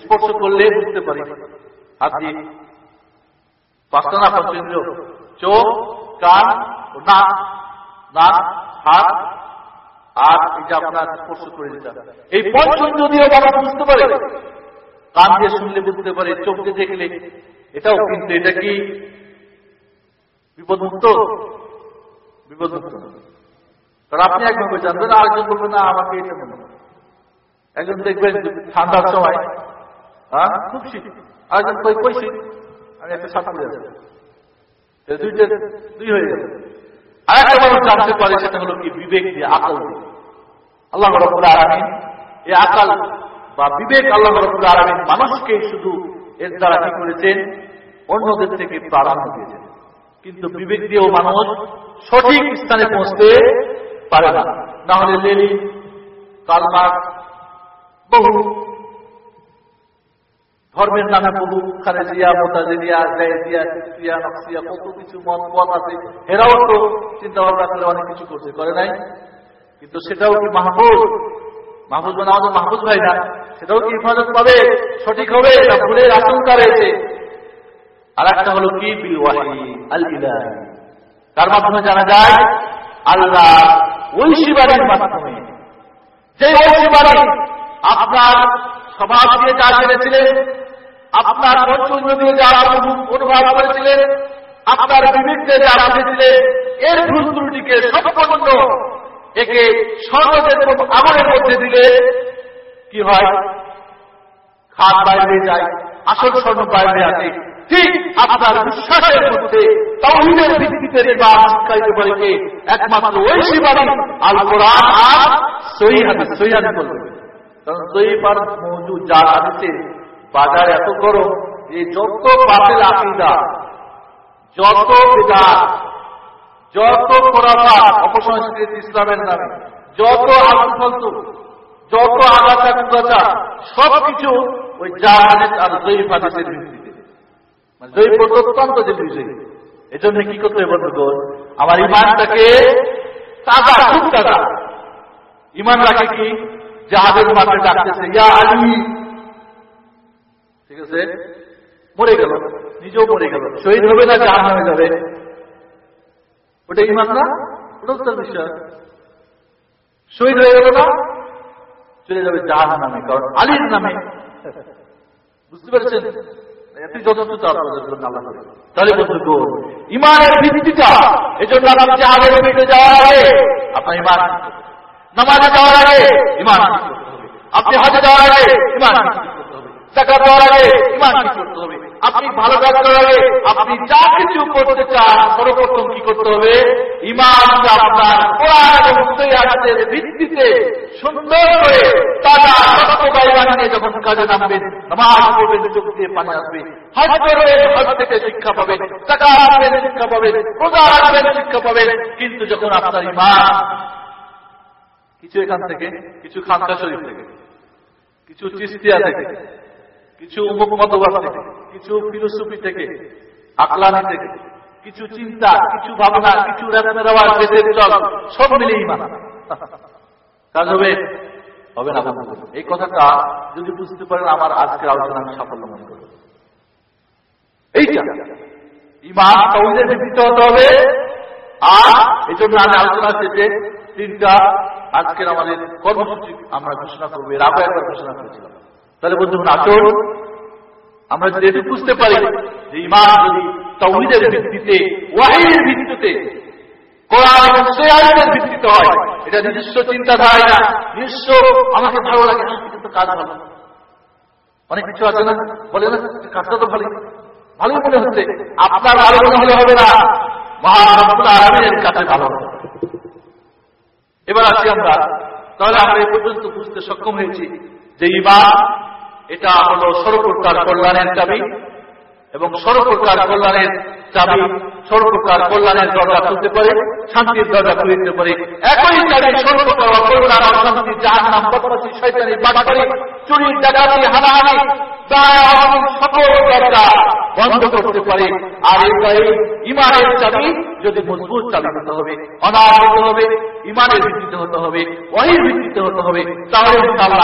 স্পর্শ করলে বুঝতে পারি। আর কি? পাঁচটা না পঞ্চেন্দ্র চোখ, কান, নাক নাক, হাত আর যে আপনার স্পর্শ করে দিতে এই পঞ্চেন্দ্র দিয়ে মানুষ বুঝতে পারে, কান দিয়ে শুনলে বুঝতে পারে, চোখ দিয়ে দেখলে, এটাও কিন্তু, এটা কি? বিপদমুক্ত? বিপদমুক্ত নয়। কারণ আপনি একভাবে জানবেন আরেকজন বলবেন না, আমাকে এটা মনে একজন দেখবেন ঠান্ডার সময় হ্যাঁ খুব শীত। আরেকজন কই কই শীত? আমি একটা সাপ করে দুইটা, দুই হয়ে আর সেটা হলো কি, বিবেক আল্লাহ এই বা বিবেক আল্লাহ শুধু এর অন্যদের থেকে প্রাধান্য দিয়েছেন। কিন্তু বিবেক দিয়েও মানুষ সঠিক স্থানে পৌঁছতে পারে না। না হলে লেলি কালমার বহু ধর্মের নামে বহু খারেজিয়া কিসিয়া নকশিয়া কত কিছু মত পথ আছে, এরাও তো চিন্তা ভাবনা করে অনেক কিছু করছে, করে নাই। কিন্তু সেটাও কি মাহবুব মাহবুজ মানে আমাদের মাহবুজ ভাই না, সেটাও কি হেফাজত পাবে? সঠিক হবে না ভুলের আশঙ্কা রয়েছে? আর একটা হলো কি? বিল ওয়াহি তার মাধ্যমে জানা যায়, আল্লাহ ঐশী বাড়ির মাধ্যমে যে ঐশী বাড়ি আপনার স্বভাব দিয়ে যা জেনেছিলেন, আপনার পঞ্চন্দ্র দিয়ে যা অনুভব করেছিলেন, আপনার বিবেক দিয়ে যা এর ভুল ত্রুটিকে সম্পূর্ণ একে স্বর্ণদের আগুনের মধ্যে দিলে কি হয়? খাত বাইরে যায়, আসল স্বর্ণ বাইরে আসে। ঠিক আপনার বিশ্বাসের মধ্যে তৌহিদের ভিত্তিতে ইমাম শিক্ষাইতে পারে একমাত্র ওই শিবানী আল কোরআন আর সহি হাদিস সহি হাদিস বলবে কারণ সহি পার মজুদ যা হাদিসে বাজার এত গরম যে যত বাতিল আকিদা, যত বেদাত, যত খোরাফাত, অপসংস্কৃত ইসলামের নামে, যত আলু ফালতু যত আগাছা কুগাছা সবকিছু ওই জাহানিস আর জয়ীফ হাদিসের ভিত্তিতে। জয়ীফ অত্যন্ত যে বিষয় এই জন্য কি করতে হবে আমার ইমানটাকে তাজা, খুব তাজা। ইমান রাখে কি? জাহাজের মাঠে ডাকতেছে, ইয়া আলী! ঠিক আছে? মরে গেল, নিজেও মরে গেল। শহীদ হবে না, জাহান হয়ে যাবে? ওটা ইমান না? ওটা তার শহীদ হয়ে গেল না? চলে যাবে জাহান নামে, কারণ আলীর নামে। বুঝতে পেরেছেন? এটি যথেষ্ট তার আল্লাহ তাহলে বন্ধু ইমানের ভিত্তিটা এই জন্য আপনি জাহাজের পেটে যাওয়ার আগে আপনার ইমান নামাজে যাওয়ার আগে ইমান আপনি হাজে যাওয়ার আগে ইমান টাকা দেওয়ার আগে ইমান ঠিক করতে হবে। আপনি ভালো কাজ আগে আপনি যা কিছু করতে চান, সর্বপ্রথম কি করতে হবে? ইমান আপনার কোরআন এবং ভিত্তিতে সুন্দর করে তারা সত্যবাই বানিয়ে যখন কাজে নামবেন, নামাজ পড়বেন চোখ দিয়ে পানি আসবে হজ করবেন থেকে শিক্ষা পাবেন টাকা আসবেন শিক্ষা পাবেন, রোজা আসবেন শিক্ষা পাবেন, কিন্তু যখন আপনার ইমান কিছু এখান থেকে, কিছু খানকা শরীফ থেকে, কিছু চিস্তিয়া থেকে, কিছু উমুক থেকে কিছু ফিলোসফি থেকে আকলানি থেকে, কিছু চিন্তা, কিছু ভাবনা, কিছু সব মিলেই মানা। কাজ হবে? হবে না এই কথাটা যদি বুঝতে পারেন, আমার আজকের আলোচনা আমি সাফল্য মনে করব এইটা। ইমান তৌহিদের ভিত্তিতে হতে হবে। আর এই জন্য আমি আলোচনা শেষে তিনটা আজকের আমাদের কর্মসূচি আমরা ঘোষণা করব। এর আগে একবার ঘোষণা করেছিলাম। তাহলে বন্ধু আসুন। আমরা যদি এটুকু বুঝতে পারি যে ইমান যদি তৌহিদের ভিত্তিতে ওয়াহিদের ভিত্তিতে, কোরআন এবং ভিত্তিতে হয়, এটা নিজস্ব চিন্তাধারায় না। নিজস্ব আমাকে ভালো লাগে না কাজ ভালো অনেক কিছু আছে না? বলে না কাজটা তো ভালো ভালোই মনে হচ্ছে, আপনার ভালো মনে হলে হবে না। মহান আলমের কাছে ভালো। এবার আসি আমরা। তাহলে আমরা এই পর্যন্ত বুঝতে সক্ষম হয়েছি যে ইমান এটা হলো সর্বপ্রকার কল্যাণের চাবি এবং সর্বপ্রকার কল্যাণের চাবি সর্বপ্রকার কল্যাণের দরজা খুলতে পারে, শান্তির দরজা খুলে দিতে পারে। একই চাবি সর্বপ্রকার কল্যাণ অশান্তি যার নাম বদমাসি শয়তানি, বাটপারি, চুরি, ডাকাতি, হানাহানি সকল দরজা বন্ধ করতে পারে। আর এটাই ইমানের চাবি যদি মজবুত চাবি হতে হবে অনার হতে হবে, ইমানের ভিত্তিতে হতে হবে, অহির ভিত্তিতে হতে হবে, তাহলে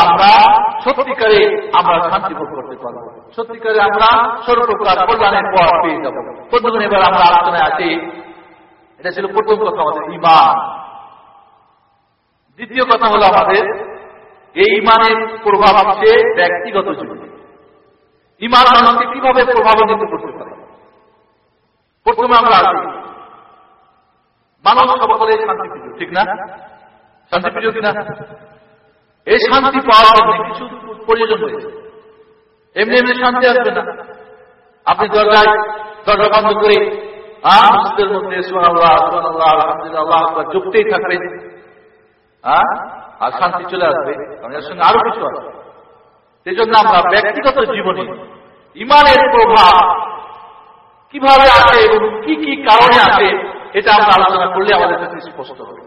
আমরা সত্যিকারে আমরা শান্তি ভোগ করতে পারব। সত্যিকারে আমরা সর্বপ্রকার কল্যাণের পথ পেয়ে যাব। প্রথম এবার আমরা আলোচনায় আছি এটা ছিল প্রথম কথা আমাদের ইমান দ্বিতীয় কথা হলো আমাদের, এই ইমানের প্রভাব হচ্ছে ব্যক্তিগত জীবনে। ইমান মানুষকে কীভাবে প্রভাবিত করতে পারে? প্রথমে আমরা আসি। মানুষ সকলে শান্তি প্রিয়, ঠিক না? শান্তি প্রিয় কিনা? এই শান্তি পাওয়ার কিছু প্রয়োজন রয়েছে। এমনি এমনি শান্তি আসবে না। আপনি দরজায় দরজা বন্ধ করে মসজিদের মধ্যে আলহামদুলিল্লাহ যুক্তেই থাকবেন আর শান্তি চলে আসবে। এর সঙ্গে আরও কিছু আছে। সেই জন্য আমরা ব্যক্তিগত জীবনে ইমানের প্রভাব কীভাবে আসে এবং কি কি কারণে আসে এটা আমরা আলোচনা করলে আমাদের কাছে স্পষ্ট হবে।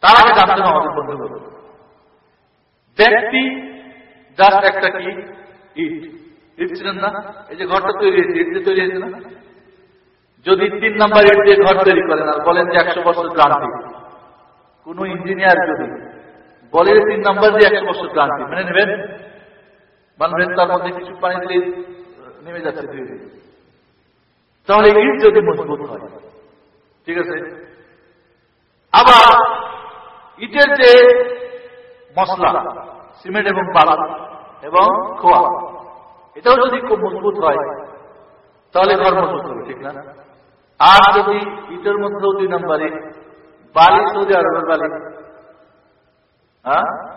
তার আগে জানতে হবে আমাদের বন্ধুগুলো ব্যক্তি জাস্ট একটা কি? ইট। ইট না? এই যে ঘরটা তৈরি হয়েছে, ইট দিয়ে তৈরি হয়েছে না? যদি তিন নাম্বার ইট দিয়ে ঘর তৈরি করেন, আর বলেন যে একশো বছর ক্রান্তি কোন ইঞ্জিনিয়ার যদি বলে তিন নাম্বার দিয়ে একশো বছর ক্রান্তি মেনে নেবেন? মানবেন তার মধ্যে কিছু পানি দিলে নেমে যাচ্ছে ধীরে ধীরে। তাহলে ইট যদি মজবুত হয়, ঠিক আছে? আবার ইটের যে মশলা, সিমেন্ট এবং পালা এবং খোয়া এটাও যদি খুব মজবুত হয়, তাহলে ঘর মজবুত হবে, ঠিক না? আর যদি ইটের মধ্যেও দুই নম্বরে বালি, সৌদি আরবের বালি হ্যাঁ?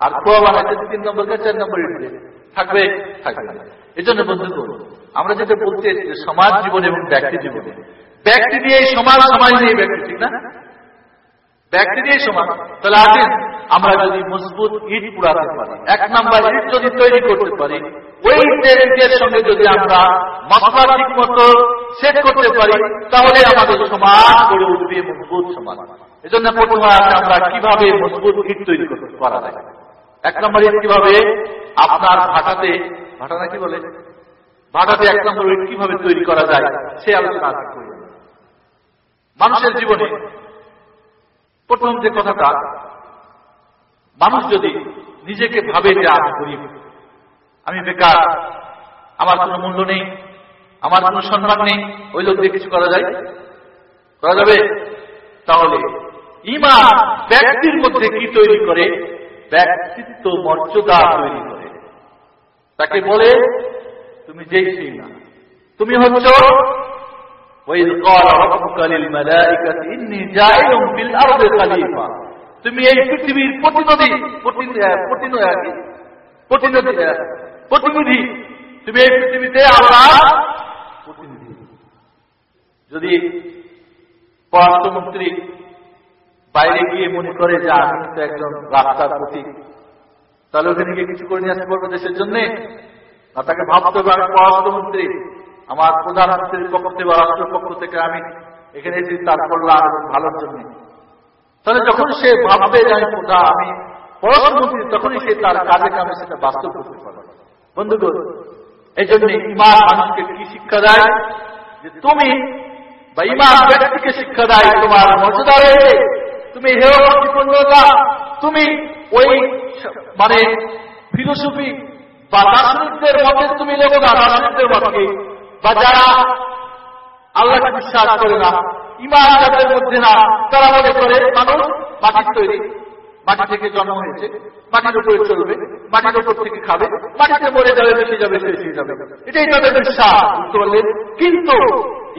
আর খোয়া বানাইতে তিন নম্বরকে চার নম্বর ইট থাকবে? থাকবে না। এই জন্য বন্ধু আমরা যেটা বলতে সমাজ জীবন এবং ব্যক্তি জীবনে। ব্যক্তি দিয়ে সমাজ সমাজ নিয়ে ব্যক্তি, ঠিক না? ব্যক্তি দিয়ে সমাজ তাহলে আসেন, আমরা যদি মজবুত পুরাতে পারি, এক যদি তৈরি করতে পারি, ওই সঙ্গে যদি আমরা ঠিক মতো সেট করতে পারি, তাহলে আমাদের সমাজ গড়ে উঠবে মজবুত আমরা কীভাবে মজবুত তৈরি করতে পারা। যায়। এক নম্বর কীভাবে? আপনার ভাটাতে ভাটা বলে? ভাটাতে এক নম্বর ইট কীভাবে তৈরি করা যায়, সে আলোচনা মানুষের জীবনে প্রথম যে কথাটা, মানুষ যদি নিজেকে ভাবে যে আমি গরিব, আমি বেকার, আমার কোনো মূল্য নেই, আমার কোনো সম্মান নেই, ওই লোক দিয়ে কিছু করা যায়? করা যাবে? তাহলে ইমান ব্যক্তির মধ্যে কি তৈরি করে? ব্যক্তিত্ব মর্যাদা তৈরি করে। তাকে বলে, তুমি যেই সেই না। তুমি হচ্ছ وإذ قال ربك للملائكة إني جاعل في الأرض خليفة তুমি এই পৃথিবীর প্রতিনিধি প্রতিনিধি তুমি এই পৃথিবীতে আল্লাহ প্রতিনিধি যদি পররাষ্ট্রমন্ত্রী বাইরে গিয়ে মনে করে যে আমি তো একজন রাস্তার প্রতীক তাহলে ওখানে গিয়ে কিছু করে নিয়ে আসতে পারবো দেশের জন্য না তাকে ভাবতে হবে আমি পররাষ্ট্রমন্ত্রী আমার প্রধানমন্ত্রীর পক্ষ থেকে বা রাষ্ট্রের পক্ষ থেকে আমি এখানে এসেছি তার করলাম ভালোর জন্য। তাহলে যখন সে ভাববে যে আমি প্রধান আমি পররাষ্ট্রমন্ত্রী তখনই সে তার কাজে কামে সেটা বাস্তব করতে পারবে। বন্ধুগণ এই জন্য ইমান মানুষকে কি শিক্ষা দেয়? যে তুমি বা ইমান ব্যক্তিকে শিক্ষা দেয় তোমার মর্যাদা রয়েছে তুমি হেয় প্রতিপন্নতা তুমি ওই মানে ফিলোসফি বা দার্শনিকদের মতে তুমি লেখো না, দার্শনিকদের মতকে বা যারা আল্লাহকে বিশ্বাস করে না ইমান মধ্যে না, তারা মনে করে মানুষ মাটির তৈরি। মাটি থেকে জন্ম হয়েছে, মাটির উপরে চলবে, মাটির উপর থেকে খাবে, মাটিতে মরে যাবে বেশি যাবে শেষ যাবে। এটাই তাদের বিশ্বাস, বুঝতে পারলেন? কিন্তু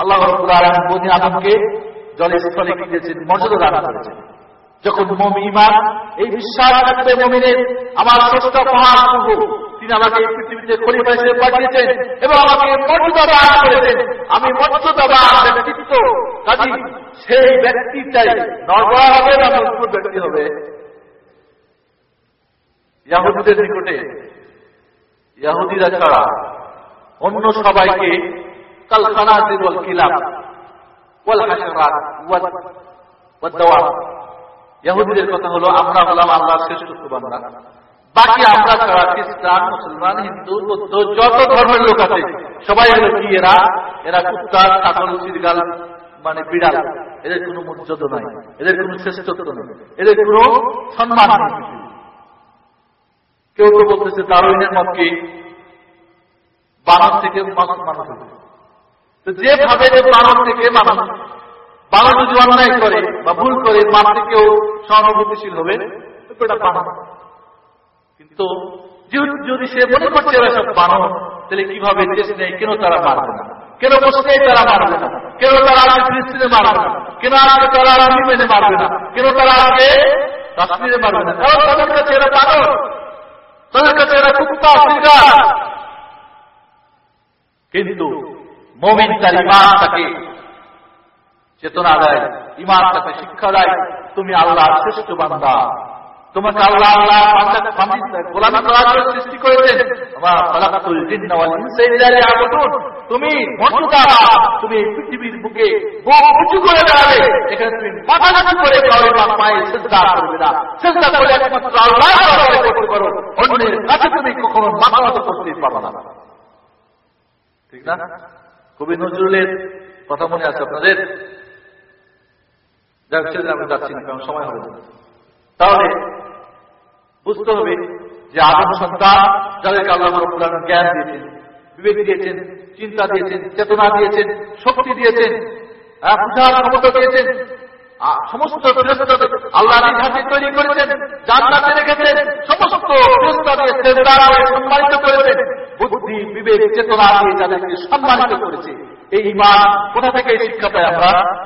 আল্লাহ রাব্বুল আলামিন বনি আদমকে জলে স্থলে কি দিয়েছেন মর্যাদা দান করেছেন। যখন মমিমান এই বিশ্বাস রাখবে মমিনের, আমার শ্রেষ্ঠ মহাপ্রভু, তিনি আমাকে পৃথিবীতে খলিফা হিসেবে পাঠিয়েছেন এবং আমাকে মর্যাদা দান করেছেন। আমি মর্যাদা দান ব্যক্তিত্ব, কাজী সেই ব্যক্তিটাই নরবরা হবে না মজবুত ব্যক্তি হবে। ইয়াহুদিদের নিকটে, ইয়াহুদিরা ছাড়া অন্য সবাইকে ওয়াল হাসারাত ওয়াদ দাওয়াত ইহুদিদের কথা হলো, আমরা হলাম আল্লাহর শ্রেষ্ঠত্ব বান্দা বাকি আমরা ছাড়া খ্রিস্টান, মুসলমান, হিন্দু, বৌদ্ধ, যত ধর্মের লোক আছে, সবাই হলো কি এরা? এরা কুত্তা ছাগল চিরগাল মানে বিড়াল। এদের কোনো মর্যাদা নাই, এদের কোনো শ্রেষ্ঠত্ব নেই, এদের কোনো সম্মান নেই। কেউ কেউ বলতেছে দারুইনের মত কি? বানর থেকে মানুষ মানুষ তো যে বানর থেকে মানুষ বানর যদি অন্যায় করে বা ভুল করে মার থেকেও সহানুভূতিশীল হবে কিন্তু যদি সে মনে করছে এরা সব বানর তাহলে কীভাবে দেশ নেই কেন তারা মারবে না? কেন বসলেই তারা মারবে না? কেন তারা আজকে ফিলিস্তিনে মারবে না? কেন আজকে তারা আর্মিমেনে মারবে না? কেন তারা আজকে কাশ্মীরে মারবে না? কারণ তাদের কাছে এরা বানর তাদের কাছে এরা কুত্তা কিন্তু মমিন তার ইমান তাকে চেতনা দেয় ইমান তাকে শিক্ষা দেয় তুমি আল্লাহ শ্রেষ্ঠ বান্দা। তোমাকে আল্লাহ আল্লাহ গোলামি সৃষ্টি করেছেন। তুমি তুমি পৃথিবীর বুকে উঁচু করে দাঁড়াবে। এখানে তুমি মাথা করে চেষ্টা করবে একমাত্র আল্লাহ অন্যের কাছে তুমি কখনো মাথা করতে পারো না। ঠিক না? কবি নজরুলের কথা মনে আছে আপনাদের? যাচ্ছি না, কারণ সময় হবে তাহলে বুঝতে হবে যে আদম সন্তান যাদেরকে আল্লাহ রব্বুল জ্ঞান দিয়েছেন, বিবেক দিয়েছেন, চিন্তা দিয়েছেন, চেতনা দিয়েছেন, শক্তি দিয়েছেন বুঝার ক্ষমতা দিয়েছেন সমস্ত আল্লাহ হাতে তৈরি করেছেন, জান্নাতে রেখেছেন, সমস্ত সম্মানিত করেছেন। বুদ্ধি, বিবেক, চেতনা দিয়ে যাদেরকে সম্মানিত করেছে। এই ইমান কোথা থেকে শিক্ষা পাই আমরা?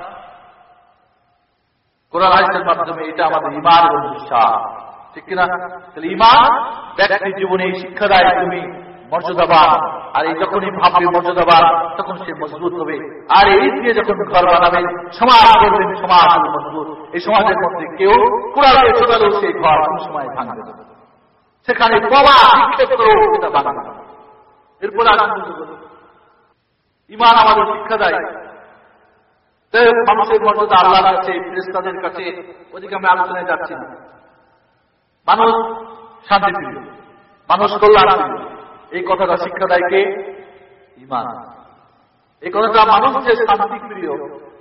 কোরআন মাধ্যমে এটা আমাদের ইমান এবং বিশ্বাস ঠিক কিনা? তাহলে ব্যক্তির জীবনে এই শিক্ষা দেয় তুমি। মর্যাদাবান। আর এই যখনই ভাববে মর্যাদাবান, তখন সে মজবুত হবে। আর এই দিয়ে যখন ঘর বানাবে, সমাজ করবেন সমাজ মজবুত। এই সমাজের মধ্যে কেউ কোরআনে চলালেও সেই ঘর কোন সময় ভাঙবে সেখানে প্রমা নিক্ষেপ করেও ইমান আমাদের শিক্ষা দেয়। মানুষের মর্যাদা আল্লাহর কাছে ফেরেস্তাদের কাছে, ওদিকে আমি আলোচনায় যাচ্ছি না। মানুষ শান্তি মানুষ কল্যাণ এই কথাটা শিক্ষা দেয় কে ইমান এই কথাটা মানুষ যে শান্তি প্রিয়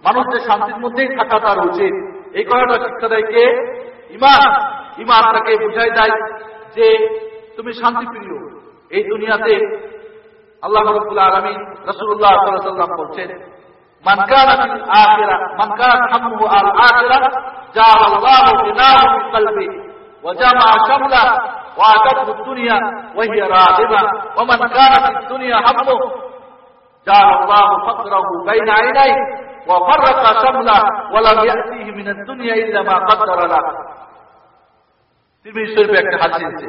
মানুষ যে শান্তির মধ্যেই থাকা তার উচিত। এই কথাটা শিক্ষা দেয় কে ইমান ইমান তাকে বুঝাই দেয় যে তুমি শান্তি প্রিয়। এই দুনিয়াতে আল্লাহ রবুল্লাহ আলমী রসুল্লাহ সাল্লাম বলছেন মানকার আল আখেরা যা আল্লাহ كان همه الآخرة جعل الله غناه في قلبه وجمع شمله واتته الدنيا وهي راغبة ومن كان في الدنيا همه جعل الله فقره بين عينيه وفرق شمله ولم يأتيه من الدنيا إلا ما قدر له তিরমিজি শরীফে একটা হাদিস আছে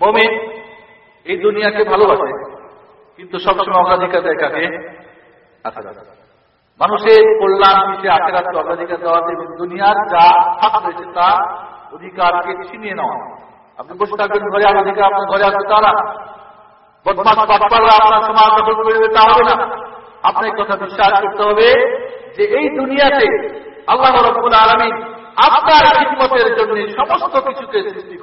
মুমিন এই দুনিয়াকে ভালোবাসে কিন্তু সবসময় অগ্রাধিকার দেয় কাকে মানুষের কল্যাণ পিছিয়ে আখেরাতকে অগ্রাধিকার দেওয়া এবং দুনিয়ার যা হাত রয়েছে তা অধিকারকে ছিনিয়ে নেওয়া আপনি বসে থাকবেন ঘরে, আর অধিকার আপনার ঘরে আসবে তা না। বদমাস আপনার সমাজ দখল করে দেবে তা হবে না। আপনার কথা বিশ্বাস করতে হবে যে এই দুনিয়াতে আল্লাহ রব্বুল আলমী আপনার হিকমতের জন্য সমস্ত কিছুকে সৃষ্টি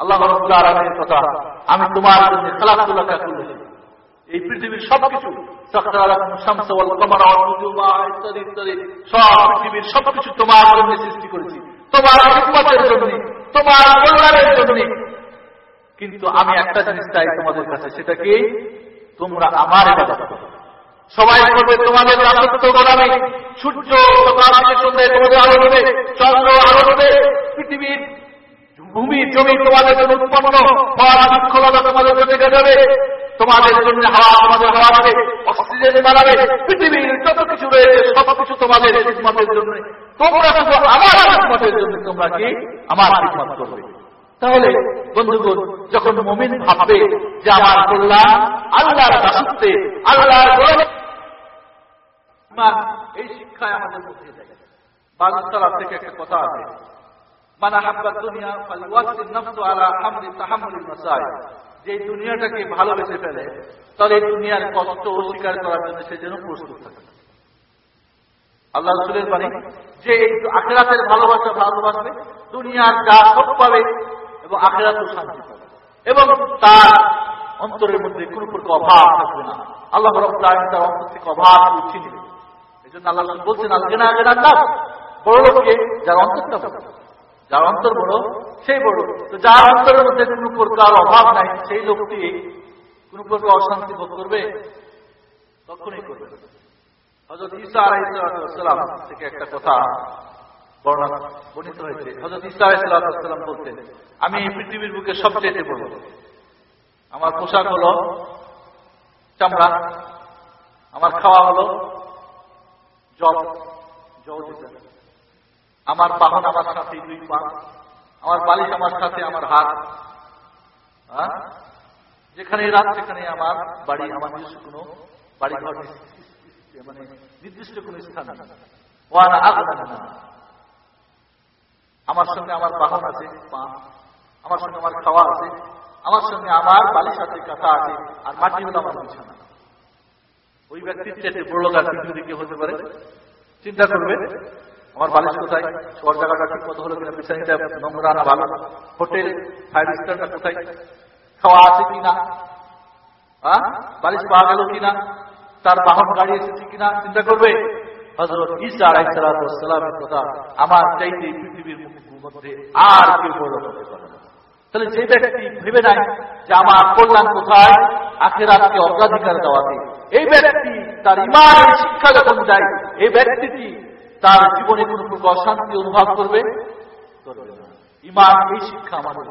আল্লাহ রব্বুল আলমীর কথা আমি তোমার জন্য খেলাধুলা করেছি এই পৃথিবীর সবকিছু ইত্যাদি সব পৃথিবীর সবকিছু তোমার জন্য সৃষ্টি করেছি। তোমার তোমার কল্যাণের জন্য। কিন্তু আমি একটা জিনিস চাই তোমাদের কাছে, সেটা কি? তোমরা আমার সবাই করবে তোমাদের রাজত্ব গোলামে সূর্য তোমাদের আলো দেবে চন্দ্র আলো দেবে পৃথিবীর ভূমি, জমি তোমাদের জন্য উৎপন্ন, ফল বৃক্ষলতা তোমাদের জন্য যাবে তোমাদের জন্য হাওয়া তোমাদের হাওয়া দেবে অক্সিজেন বাড়াবে, পৃথিবীর যত কিছু রয়েছে, সব কিছু তোমাদের হিকমতের জন্য। তোমরা আমার হিকমতের জন্য তোমরা কি? আমার হিকমত করবে। তাহলে, বন্ধুগণ, যখন মমিন ভাববে যে আমার কল্যাণ, আল্লাহর দাসত্বে, আল্লাহর এই শিক্ষায় আমাদের মধ্যে বালুতলা থেকে একটা কথা আছে। মানা হাব্বা দুনিয়া ফালিওয়াসিন নফসু আলা হামলি তাহাম্মুলিল মাসাইল যে দুনিয়াটাকে ভালোবেসে ফেলে তাহলে এই দুনিয়ার কষ্ট অস্বীকার করার জন্য সে যেন প্রস্তুত থাকে। আল্লাহ রসুলের বাণী, যে আখেরাতের ভালোবাসা ভালোবাসবে, দুনিয়ার যা সব পাবে, এবং আখেরাতেও শান্তি পাবে। এবং তার অন্তরের মধ্যে কোন প্রকার অভাব থাকবে না। আল্লাহ আলম তার অন্তর থেকে অভাব উঠিয়ে নেবে। এই জন্য আল্লাহ বলছেন আল্লাহ না আগে না বড় লোককে যার অন্তরটা যার অন্তর বড় সেই বড়। তো যার অন্তরের মধ্যে কোন প্রকার অভাব নাই, সেই লোকটি কোন প্রকার অশান্তি বোধ করবে? কখনই করবে। হজরত ঈসা আলাইসালাম থেকে একটা কথা বর্ণনা বর্ণিত হয়েছে। হজরত ঈসা আলাইসালাম বলতেন, আমি এই পৃথিবীর বুকে সবচেয়ে বড়। আমার পোশাক হলো চামড়া, আমার খাওয়া হলো জল জল আমার বাহন আমার সাথে দুই পা আমার বালিশ আমার সাথে, আমার হাত। হ্যাঁ? যেখানে রাত সেখানে আমার বাড়ি, আমার নিজস্ব কোনো বাড়ি ঘর মানে নির্দিষ্ট কোন স্থান। ওয়ানা আমার সঙ্গে আমার বাহন আছে পা আমার সঙ্গে আমার খাওয়া আছে। আমার সঙ্গে আমার বালিশ সাথে কাঁথা আছে, আর মাটি হলো আমার বিছানা। ওই ব্যক্তির চেয়ে বড় লোক আর পৃথিবীতে কেউ হতে পারে। চিন্তা করবে? আমার বালিশ কোথায়? সবার জায়গাটা ঠিক মতো হলো কিনা বিছানিটা নোংরা না ভালো। হোটেল ফাইভ স্টারটা কোথায়? খাওয়া আছে কিনা? হ্যাঁ বালিশ পাওয়া গেল কিনা? তার বাহন গাড়ি এসেছে কিনা? চিন্তা করবে? হজরত আমার চাইতে পৃথিবীর আর কেউ তাহলে যে ব্যক্তি ভেবে নাই যে আমার কল্যাণ কোথায়, আখেরাতকে অগ্রাধিকার দেওয়াতে, এই ব্যক্তি তার ইমানের শিক্ষা যখন দেয়, এই ব্যক্তিটি তার জীবনে কোন প্রকার অশান্তি অনুভব করবে। ইমান এই শিক্ষা আমাদের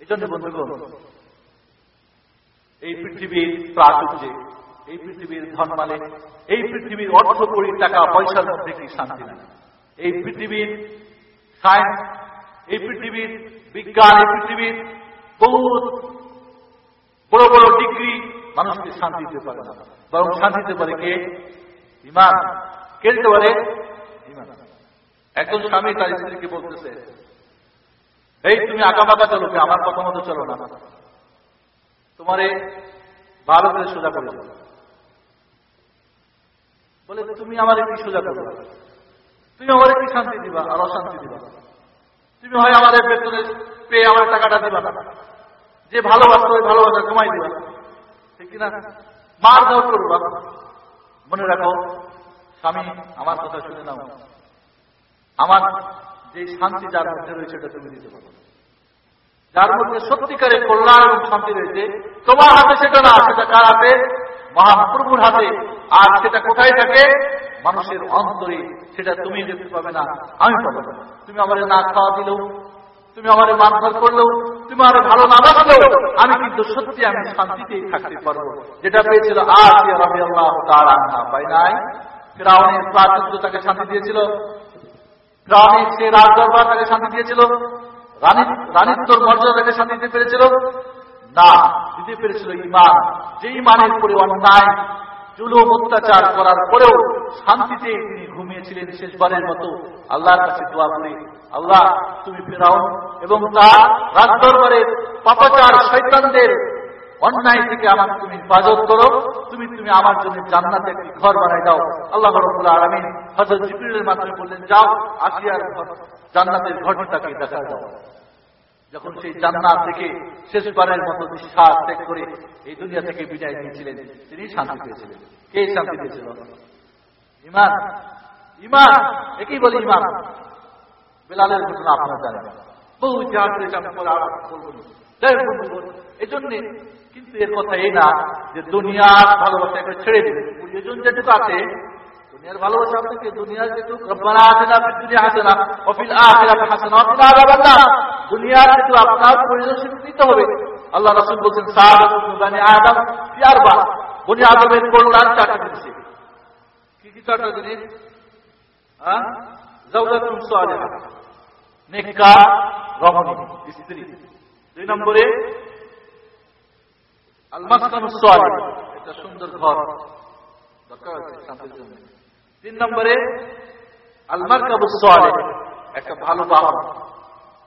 এই জন্য বন্ধুগণ, এই পৃথিবীর প্রাচুর্যে, এই পৃথিবীর ধনমালে, এই পৃথিবীর অর্থ কোটি টাকা পয়সার মধ্যে কি শান্তি নেই? এই পৃথিবীর সায়েন্স, এই পৃথিবীর বিজ্ঞান, এই পৃথিবীর বহু বড় বড় ডিগ্রি মানুষকে শান্তি দিতে পারে না। বরং শান্তি দিতে পারে কে? ইমান। কে দিতে পারে একজন স্বামী তার স্ত্রীকে বলতেছে? এই তুমি আঁকা বাঁকা চলো? আমার কথা মতো চলো না। তোমারে ভালো করে সোজা করে বলে তুমি আমার কি সোজা করবে? তুমি আমার কি শান্তি দিবা? আর অশান্তি দিবা? তুমি হয় আমাদের বেতনে পেয়ে আমার টাকাটা দিবা না। যে ভালোবাসা ওই ভালোবাসা কমাই দিবা। ঠিক কিনা? মার দাও করবা মনে রাখো স্বামী, আমার কথা শুনে নাও। আমার যে শান্তি যার মধ্যে রয়েছে এটা তুমি দিতে পারো। যার মধ্যে সত্যিকারের কল্যাণ এবং শান্তি রয়েছে, তোমার হাতে সেটা না, সেটা কার হাতে? মহাপ্রভুর হাতে। আর সেটা কোথায় থাকে? মানুষের অন্তরে। সেটা তুমি দেখতে পাবে না, আমি পাবো না। তুমি আমার না খাওয়া দিলেও, তুমি আমার মারধর করলেও, তুমি আমার ভালো না বাসলেও আমি কিন্তু সত্যি আমি শান্তিতেই থাকতে পারব। যেটা পেয়েছিল আজ রবি আল্লাহ তার আন্না পাই নাই? ফেরাউনের প্রাচুর্য তাকে শান্তি দিয়েছিল। ফেরাউনের সে রাজদরবার তাকে শান্তি দিয়েছিল। রানী, রানীত্বর মর্যাদা তাকে শান্তি দিতে পেরেছিল। না, দিতে পেরেছিল ইমান। যে ইমানের পরে অন্যায়, জুলুম, অত্যাচার করার পরেও শান্তিতে তিনি ঘুমিয়েছিলেন শেষবারের মতো। আল্লাহর কাছে দোয়া করে, আল্লাহ, তুমি ফেরাও এবং তার রাজদরবারের পাপাচার শৈতানদের অন্যায় থেকে আমাকে তুমি হেফাজত করো। তুমি তুমি আমার জন্য জান্নাতে একটি ঘর বানাই দাও। আল্লাহ রব্বুল আলামিন হযরত জিবরিলের মাধ্যমে বললেন, যাও আসিয়ার জান্নাতের ঘরটাকে দেখা দাও। যখন সেই জান্নাত থেকে শেষবারের মতো নিঃশ্বাস ত্যাগ করে এই দুনিয়া থেকে বিদায় নিয়েছিলেন, তিনি শান্তি পেয়েছিলেন। কে শান্তি পেয়েছিল? ইমান। ইমান। একই বলি ইমান। বেলালের ঘটনা আপনারা জানেন। বহু ইতিহাস আমি পরে আর বলব এই জন্যে কিন্তু এর কথা এই না যে দুনিয়ার ভালোবাসা একটা ছেড়ে দেবে। প্রয়োজন যেটুকু আছে, দুনিয়ার ভালোবাসা আপনাকে দুনিয়ার যেটুকু রব্বানা ফিদ দুনিয়া হাসানা ওয়া ফিল আখিরাতি হাসানা আযাবান নার। দুনিয়ার যেটুকু আপনার দিতে হবে। আল্লাহ রাসূল বলেন সাহাবাতুল বানি আদম ফি আরবা। বনি আদমের কল্যাণ চারটি জিনিস? কি কি হ্যাঁ? স্ত্রী। দুই নম্বরে এটা সুন্দর ঘর। দরকার আছে শান্তির জন্য। তিন নম্বরে আল মারকাবুস সালিহ একটা ভালো বাহন।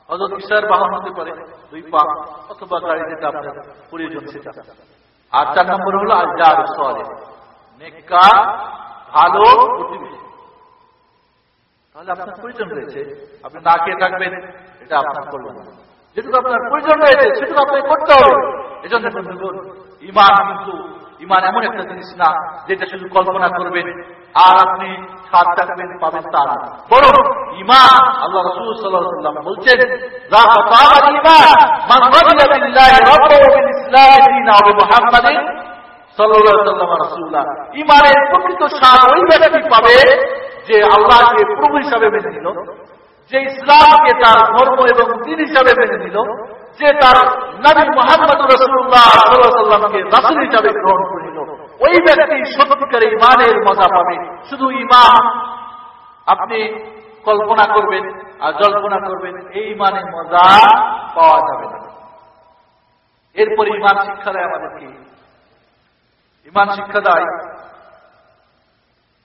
হযরত ঈসার বাহন হতে পারে। দুই পা। অথবা গাড়ি যেটা আপনার প্রয়োজন সেটা। আর চার নম্বর হলো আল জার সালিহ নেককার ভালো প্রতিবেশী তাহলে আপনার প্রয়োজন রয়েছে। আপনি না খেয়ে থাকবেন এটা আপনার করবেন না। যেটুকু আপনার প্রয়োজন রয়েছে সেটুকু আপনাকে করতে হবে। এজন্য বন্ধুগণ ইমান কিন্তু, ইমান এমন একটা জিনিস না, যেটা শুধু কল্পনা করবেন, আর আপনি পাবেন তা বরং ইমান, আল্লাহ রসুল সাল্লাম বলছেন মান ইমানের প্রকৃত স্বাদ ওই ব্যক্তি পাবে যে আল্লাহকে প্রভু হিসাবে মেনে নিল। যে ইসলামকে তার ধর্ম এবং দিন হিসাবে মেনে নিল, যে তার নবী মোহাম্মদ রসুল্লাহ সাল্লামকে রাসুল হিসাবে গ্রহণ করে নিল ওই ব্যক্তি সত্যিকার ইমানের মজা পাবে। শুধু ইমান আপনি কল্পনা করবেন আর জল্পনা করবেন, এই ইমানের মজা পাওয়া যাবে না। এরপরে ইমান শিক্ষা দেয় আমাদেরকে। ইমান শিক্ষা দেয়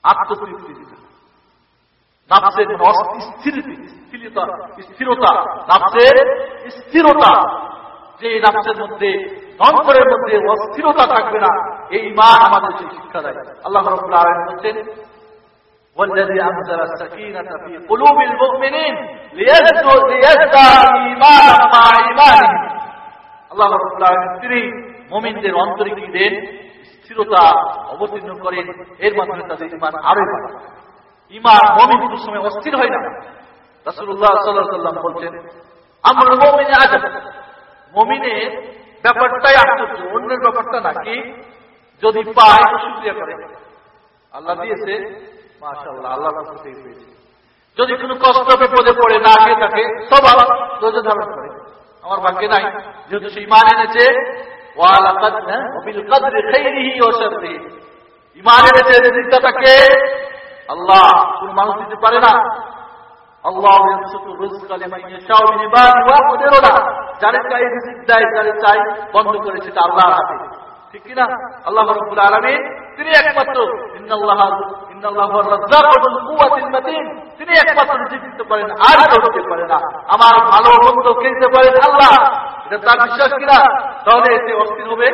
আত্মতৃপ্তি দিতে। নাফসের স্থিরতা স্থিরতা নাফসের স্থিরতা যে নাফসের মধ্যে অন্তরের মধ্যে অস্থিরতা থাকবে না এই মা আমাদের সেই শিক্ষা দেয় আল্লাহ রব্বুল আলামিন বলছেন والذي أنزل السكينة في قلوب المؤمنين ليزدادوا إيمانا مع إيمانهم আল্লাহ রব্বুল আলামিন তিনি মুমিনদের অন্তরে কি দেন স্থিরতা অবতীর্ণ করেন এর মাধ্যমে তাদের ইমান আরো বাড়ে ইমান সময় অস্থির হয় না। রাসুল্লাহ সাল্লাহ সাল্লাম বলছেন আমার মমিনে আজ মমিনের ব্যাপারটাই আশ্চর্য, অন্যের ব্যাপারটা নাকি যদি পায় সুক্রিয়া করে। আল্লাহ দিয়েছে যদি কোনো কষ্ট, বিপদে পড়ে, না খেয়ে থাকে সব আল্লাহ ধারণ করে। আমার ভাগ্যে নাই, যেহেতু সেই মান এনেছে ইমান এনেছে রিজিকটাকে আল্লাহ, কোন মানুষ দিতে পারে না। আল্লাহ যারে চাই রিজিক দেয়, যারে চাই বন্ধ করে, সেটা আল্লাহ হাতে। ঠিক কিনা আল্লাহ রব্বুল আলামিন, তিনি একমাত্র, ইন্নাল্লাহ তিনি একমাত্র রিজিক দিতে পারেন, আর কেউ দিতে পারে না। আমার ভালো মন্দ কিনতে পারেন আল্লাহ। এটা তার বিশ্বাস কিনা তাহলে এতে অস্থির হবে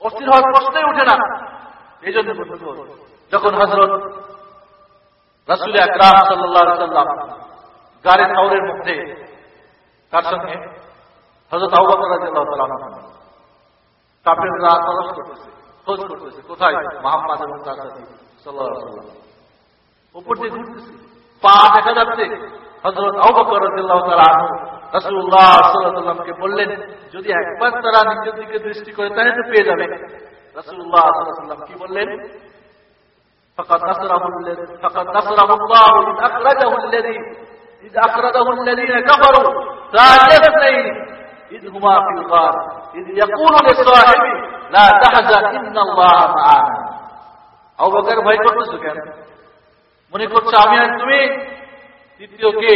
অস্থির হওয়ার প্রশ্নই উঠে না। এই জন্য যখন হজরত রাসুল আকরাম সাল্লাম গাড়ি খাওয়ারের মধ্যে তার সঙ্গে হজরত কোথায়? বললেন, যদি একবার তারা নিজের দিকে দৃষ্টি করে তাহলে তো পেয়ে যাবে। রাসুল্লাহ সাল্লাম কি বললেন فقد نصره الذي فقد نصره الله إذ أخرجه الذي إذ أخرجه الذين كفروا ثاني اثنين إذ هما في الغار إذ يقول لصاحبه لا تحزن إن الله معنا أو بكر ভয় করতেছো কেন মনে করছো আমি আর তুমি তৃতীয় কে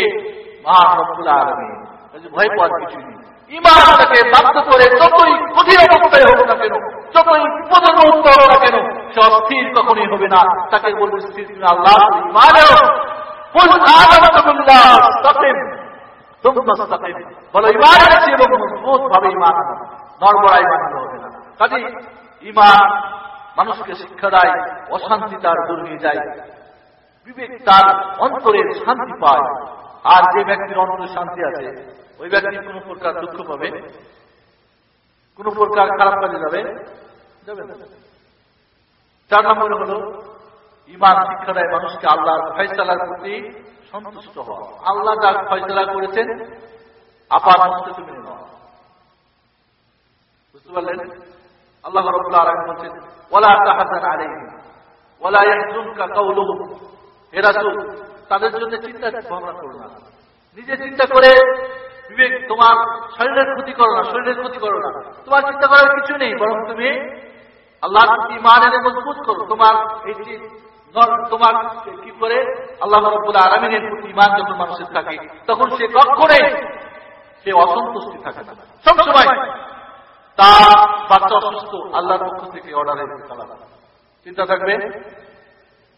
মহান রব্বুল আলামিন ভয় পাওয়ার কিছু নেই। বাধ্য করে যতই কঠিন অবস্থায় হোক না কেন, যতই না কেন, সে অস্থির কখনই হবে না। তাকে বলবে আল্লাহ মানুষকে শিক্ষা দেয়, অশান্তি তার যায়। বিবেক তার অন্তরের শান্তি পায়। আর যে ব্যক্তির অন্তরে শান্তি আছে ওই ব্যক্তি কোন প্রকার দুঃখ পাবে? কোন প্রকার খারাপ কাজে যাবে? না। চার নম্বরে হল ইমান শিক্ষা দেয় মানুষকে আল্লাহর ফয়সালার প্রতি সন্তুষ্ট হওয়া। আল্লাহ যা ফয়সলা করেছেন, আপার মধ্যে তুমি নেওয়া। বুঝতে পারলেন? আল্লাহ আলম বলছেন ওলা তাহাজান আলাইহি ওলা ইয়াহজুনকা কাউলুহুম হে রাসূল, তাদের জন্য চিন্তা ভাবনা করো না। নিজে চিন্তা করে বিবেক তোমার শরীরের ক্ষতি করো না, শরীরের ক্ষতি করো না। তোমার চিন্তা করার কিছু নেই, বরং তুমি আল্লাহ ইমান এনে মজবুত করো। তোমার এই তোমার কি করে? আল্লাহ আলমিনের প্রতি ইমান যখন মানুষের থাকে, তখন সে কখনোই সে অসন্তুষ্টি থাকে না। সবসময় তার বাচ্চা অসুস্থ, আল্লাহর পক্ষ থেকে অর্ডারের চিন্তা থাকবে?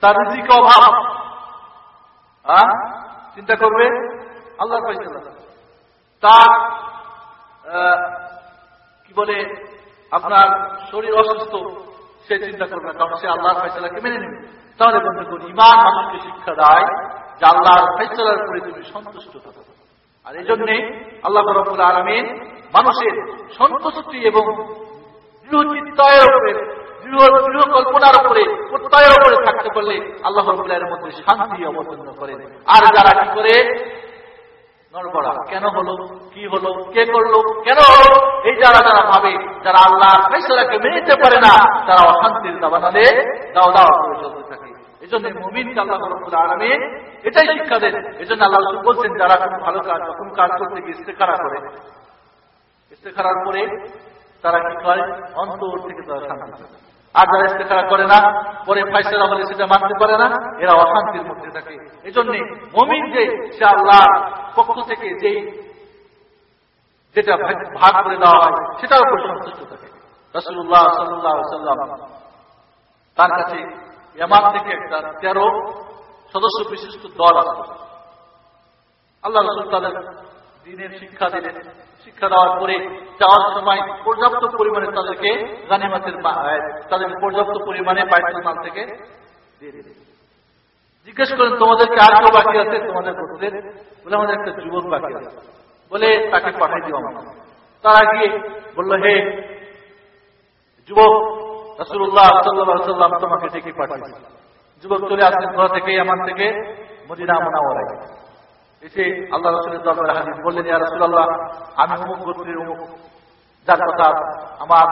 তার অভাব। চিন্তা করবে? ফয়সালা। তার কি বলে, আপনার শরীর অসুস্থ, সে চিন্তা করবে কারণ সে আল্লাহর ফয়সালাকে মেনে নেবে। তাহলে বন্ধু করুন ইমান মানুষকে শিক্ষা দেয় যে আল্লাহর ফয়সালার উপরে তুমি সন্তুষ্ট থাকো। আর এই জন্যে আল্লাহ রব্বুল আলমিন মানুষের সন্তুষ্টি এবং দৃঢ় কল্পনার উপরে, প্রত্যয়ের উপরে থাকতে পারলে আল্লাহ রবুল্লাহের মধ্যে শান্তি অবতীর্ণ করেন। আর যারা কি করে? কেন হলো? কি হলো? কে করল? কেন এই যারা যারা ভাবে, যারা ফেসলাকে মেনে নিতে পারে না, তারা অশান্তির দাও দাও এটাই শিক্ষা দেন। এই জন্য আল্লাহ বলছেন, যারা ভালো কাজ কাজ করে তারা কি করে? অন্তর থেকে তারা শান্তি। আর যারা করে না, পরে ফাইসলা হলে সেটা মানতে পারে না, এরা অশান্তির মধ্যে থাকে। এই মমিন যে, সে পক্ষ থেকে যেই যেটা ভাগ- করে দেওয়া হয়, সেটার উপর সন্তুষ্ট থাকে। রসুল্লাহ সাল্লাহ তার কাছে ইয়ামান থেকে একটা তেরো সদস্য বিশিষ্ট দল আল্লাহ রসুল তাদের দিনের শিক্ষা দিলেন। শিক্ষা দেওয়ার পরে যাওয়ার সময় পর্যাপ্ত পরিমাণে তাদেরকে গানিমাতের তাদের পর্যাপ্ত পরিমাণে বাইতুল মাল থেকে জিজ্ঞেস করেন তোমাদেরকে আর কেউ বাকি আছে? তোমাদের গোত্রের বলে, আমাদের একটা যুবক বাকি আছে। বলে, তাকে পাঠাই দিও আমার তারা গিয়ে বলল, হে যুবক রসুল্লাহ সাল্লাহ সাল্লাম তোমাকে ডেকে পাঠাই যুবক চলে আসলেন ঘোরা থেকে আমার থেকে মদিনা মোনাওয়ারায় এসে আল্লাহ রসুলের দরবারে হাজির বললেন, ইয়া রসুল্লাহ আমি অমুক গোত্রের অমুক যার কথা আমার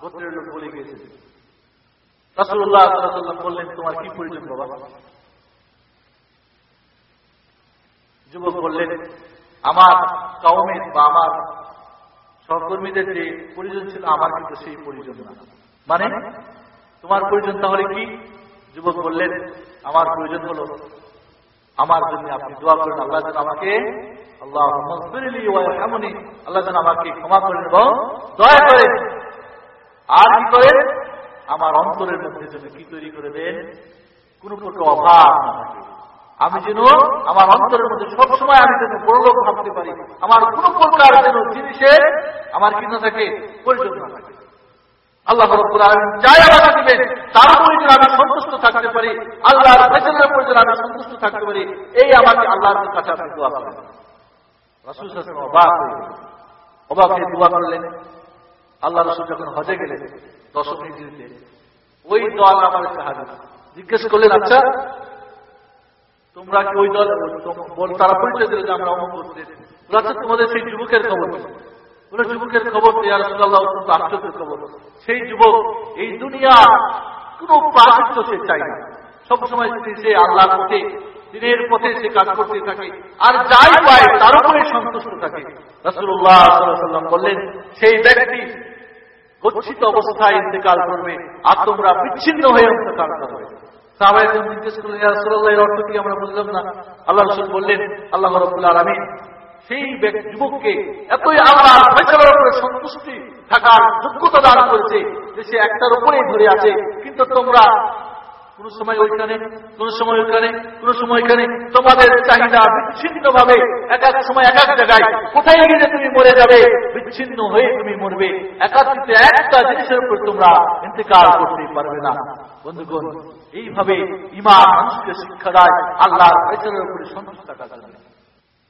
গোত্রের লোক বলে গিয়েছে। রসুল্লাহ সাল্লাম বললেন, তোমার কি প্রয়োজন বাবা? যুবক বললেন, আমার কওমের বা আমার সহকর্মীদের যে প্রয়োজন ছিল, আমার কিন্তু সেই প্রয়োজন না। মানে তোমার প্রয়োজন তাহলে কি? যুবক বললেন, আমার প্রয়োজন হলো আমার জন্য আপনি দোয়া করেন, আল্লাহ যেন আমাকে আল্লাহ ইয়ারহামনি আল্লাহ যেন আমাকে ক্ষমা করেন এবং দয়া করেন আর কি করেন? আমার অন্তরের মধ্যে যেন কি তৈরি করে দেন? কোন প্রকার অভাব আমি যেন আমার অন্তরের মধ্যে সবসময় আমি যেন বড় ভাবতে পারি। আমার কোন প্রকার যেন জিনিসের আমার কি না থাকে, প্রয়োজন না থাকে। আল্লাহ যাই দিবেন, তার উপরে আমি সন্তুষ্ট থাকতে পারি, আল্লাহর ফেসলের উপরে আমি সন্তুষ্ট থাকতে পারি, এই আমাকে আল্লাহর কাছে অবাক অবাক হয়ে দোয়া করলেন। আল্লাহ রসুল যখন হজে গেলেন, দশম হিজড়িতে, ওই দল আমার হাজির জিজ্ঞেস করলেন আচ্ছা তোমরা কি ওই দল তারা পরিচয় দিলে যে আমরা অমুক করতে আচ্ছা তোমাদের সেই যুবকের খবর কি? বলে যুবকের খবর তো ইয়ার রসুল্লাহ অত্যন্ত আশ্চর্যের খবর। সেই যুবক, এই দুনিয়া কোনো প্রাচিত্য সে চাই না। সবসময় সে সে আল্লাহর পথে, দিনের পথে সে কাজ করতে থাকে, আর যাই পায় তার উপরে সন্তুষ্ট থাকে। রসুল্লাহ সাল্লাম বললেন, সেই ব্যক্তি গচ্ছিত অবস্থায় ইন্তেকাল করবে, আর তোমরা বিচ্ছিন্ন হয়ে ইন্তেকাল করবে। জিজ্ঞেস করলেন অর্থ কি? আমরা বুঝলাম না। আল্লাহ রাসূল বললেন, আল্লাহ রাব্বুল আলামিন সেই যুবককে এতই উপরে সন্তুষ্টি থাকার যোগ্যতা দান করেছে যে সে একটার উপরেই ধরে আছে। কিন্তু তোমরা কোন সময় ওইখানে, কোন সময় ওইখানে, কোন সময় ওইখানে তোমাদের চাহিদা বিচ্ছিন্ন ভাবে এক এক সময় এক এক জায়গায় কোথায় গিয়ে তুমি মরে যাবে, বিচ্ছিন্ন হয়ে তুমি মরবে। একাত্রিত একটা জিনিসের উপর তোমরা ইন্তেকাল করতে পারবে না। বন্ধুগণ, এইভাবে ইমান মানুষকে শিক্ষা দেয় আল্লাহর উপরে সন্তুষ্ট জন্য।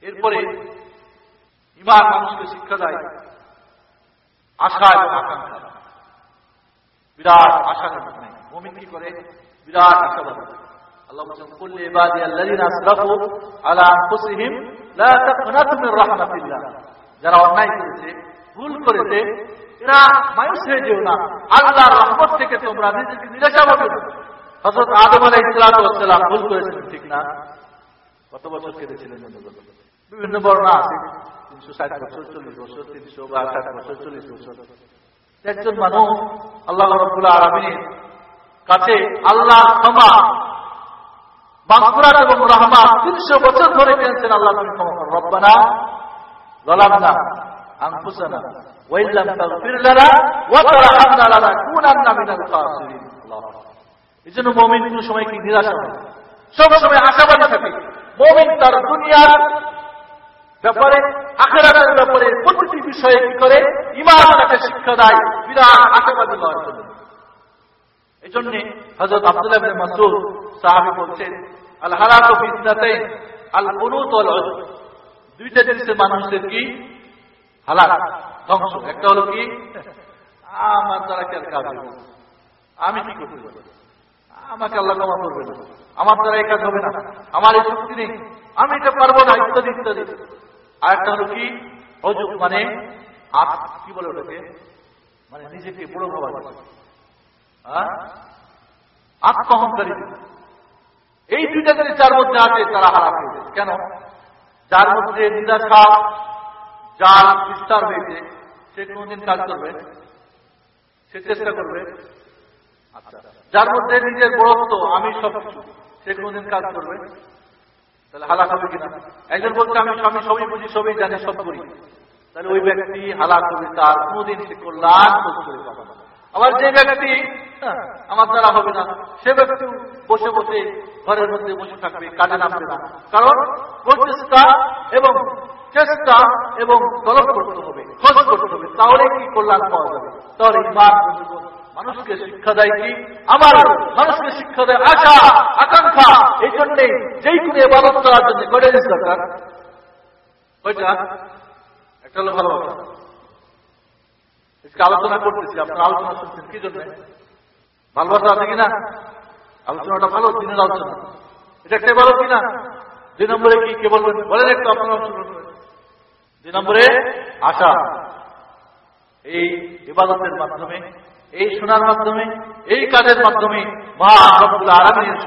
এরপরে ইমান মানুষকে শিক্ষা দেয়। আশা এবং আকাঙ্ক্ষা। বিরাট আশা নাই মমিন কি করে? বিরাট মির রাহমাতিল্লাহ। যারা অন্যায় করেছে, ভুল করেছে, এরা হয়ে যেও না। আল্লাহর রহমত থেকে তোমরা নিজেকে নিরাশা আদম ভুল ঠিক না? কত বছর বন্ধুগণ? বিভিন্ন বর্ণনা আছে। তিনশো একজন মানুষ আল্লাহ রবুল্লাহ আলমিনের কাছে আল্লাহ ক্ষমা এবং রহমা তিনশো বছর ধরে আল্লাহ রব্বানা সময় কি নিরাশ সব সময় আশাবাদী থাকে, মুমিন তার দুনিয়ার ব্যাপারে আখেরাতের ব্যাপারে প্রতিটি বিষয়ে কি করে? ইমান তাকে শিক্ষা দেয় বিরাট আশাবাদী হওয়ার জন্য এই জন্য হজরত আব্দুল্লাহ মাসউদ সাহাবী বলছেন, আল ফি ইসনাতাইন আল উজব দুইটা জিনিসের মানুষের কি? হালাক, ধ্বংস। একটা হলো কি? আমার দ্বারা কে আর কাজ আমি কি করতে পারি? আমাকে আল্লাহ ক্ষমা করবে না আমার দ্বারা এই কাজ হবে না। আমার এই শক্তি নেই। আমি এটা পারব না, ইত্যাদি ইত্যাদি। আর একটা হলো কি? অযুগ মানে কি বলে ওটাকে? মানে নিজেকে বড় ভাবা? আত্মহংকারী। এই দুইটা যদি যার মধ্যে আছে, তারা হারাপ হয়ে কেন? যার মধ্যে নিরাশা যার বিস্তার হয়েছে, সে কোনদিন কাজ করবে? সে চেষ্টা করবে? আচ্ছা। যার মধ্যে নিজের বড়ত্ব আমি সব সে কোনদিন কাজ করবে? তাহলে হালাক হবে কিনা? একজন বলছে আমি স্বামী সবই বুঝি সবই জানি সব করি। তাহলে ওই ব্যক্তি হালাক হবে তার কোনদিন সে কল্যাণ বোধ করে না। আবার যে ব্যক্তি হ্যাঁ, আমার দ্বারা হবে না সে ব্যক্তি বসে বসে ঘরের মধ্যে বসে থাকবে কাজে নামবে না। কারণ প্রচেষ্টা এবং চেষ্টা এবং তলব করতে হবে খোঁজ করতে হবে তাহলে কি কল্যাণ পাওয়া যাবে? তাহলে ইমান মানুষকে শিক্ষা দেয় কি? আমার মানুষকে শিক্ষা দেয় আশা, আকাঙ্ক্ষা। এই জন্যে যেই কোনো এবাদত করার জন্য কয়টা জিনিস দরকার একটা হলো ভালোবাসা আজকে আলোচনা করতেছি, আপনার আলোচনা শুনছেন কি জন্য? ভালোবাসা আছে কিনা? আলোচনাটা ভালো, দিনের আলোচনা। এটা একটা ভালো কিনা? দুই নম্বরে কি, কে বলবেন? বলেন একটু আপনার। দুই নম্বরে আশা। এই ইবাদতের মাধ্যমে এই শোনার মাধ্যমে, এই কাজের মাধ্যমে মা রব্বুল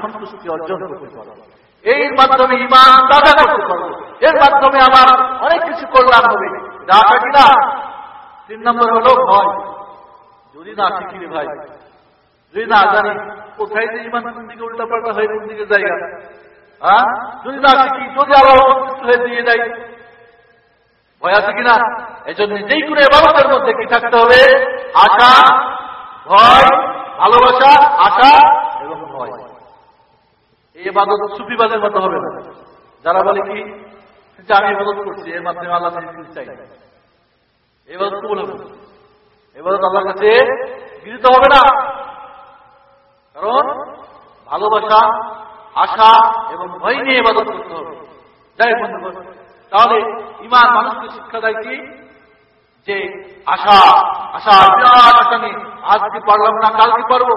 সন্তুষ্টি অর্জন করতে পারব এর মাধ্যমে ইমান দাদা করতে পারব এর মাধ্যমে আমার অনেক কিছু কল্যাণ হবে। আশা কিনা তিন নম্বর হলো ভয়। যদি না শিখি ভাই, যদি না জানি, কোথায় যে ইমান কোন দিকে উল্টা পাল্টা হয়ে কোন দিকে জায়গা হ্যাঁ? যদি না শিখি, যদি অসন্তুষ্ট হয়ে দিয়ে দেয় ভয় আছে কিনা? এই জন্য যেই কোনো এবাদতের মধ্যে কি থাকতে হবে? আশা ভয়, ভালোবাসা, আশা এবং ভয়। এই এবাদত সুফিবাদের মতো হবে না। যারা বলে কি আমি এবাদত করছি, এর মাধ্যমে আল্লাহ জিনিস চাই। এবার তো বলে এবার আল্লাহর কাছে গৃহীত হবে না। কারণ ভালোবাসা, আশা এবং ভয় নিয়ে এবাদত করতে হবে। যাই বন্ধু তাহলে ইমান মানুষকে শিক্ষা দেয় কি? যে আশা আশা বিরাট আশা নিয়ে আজকে পারলাম না, কালকে পারব?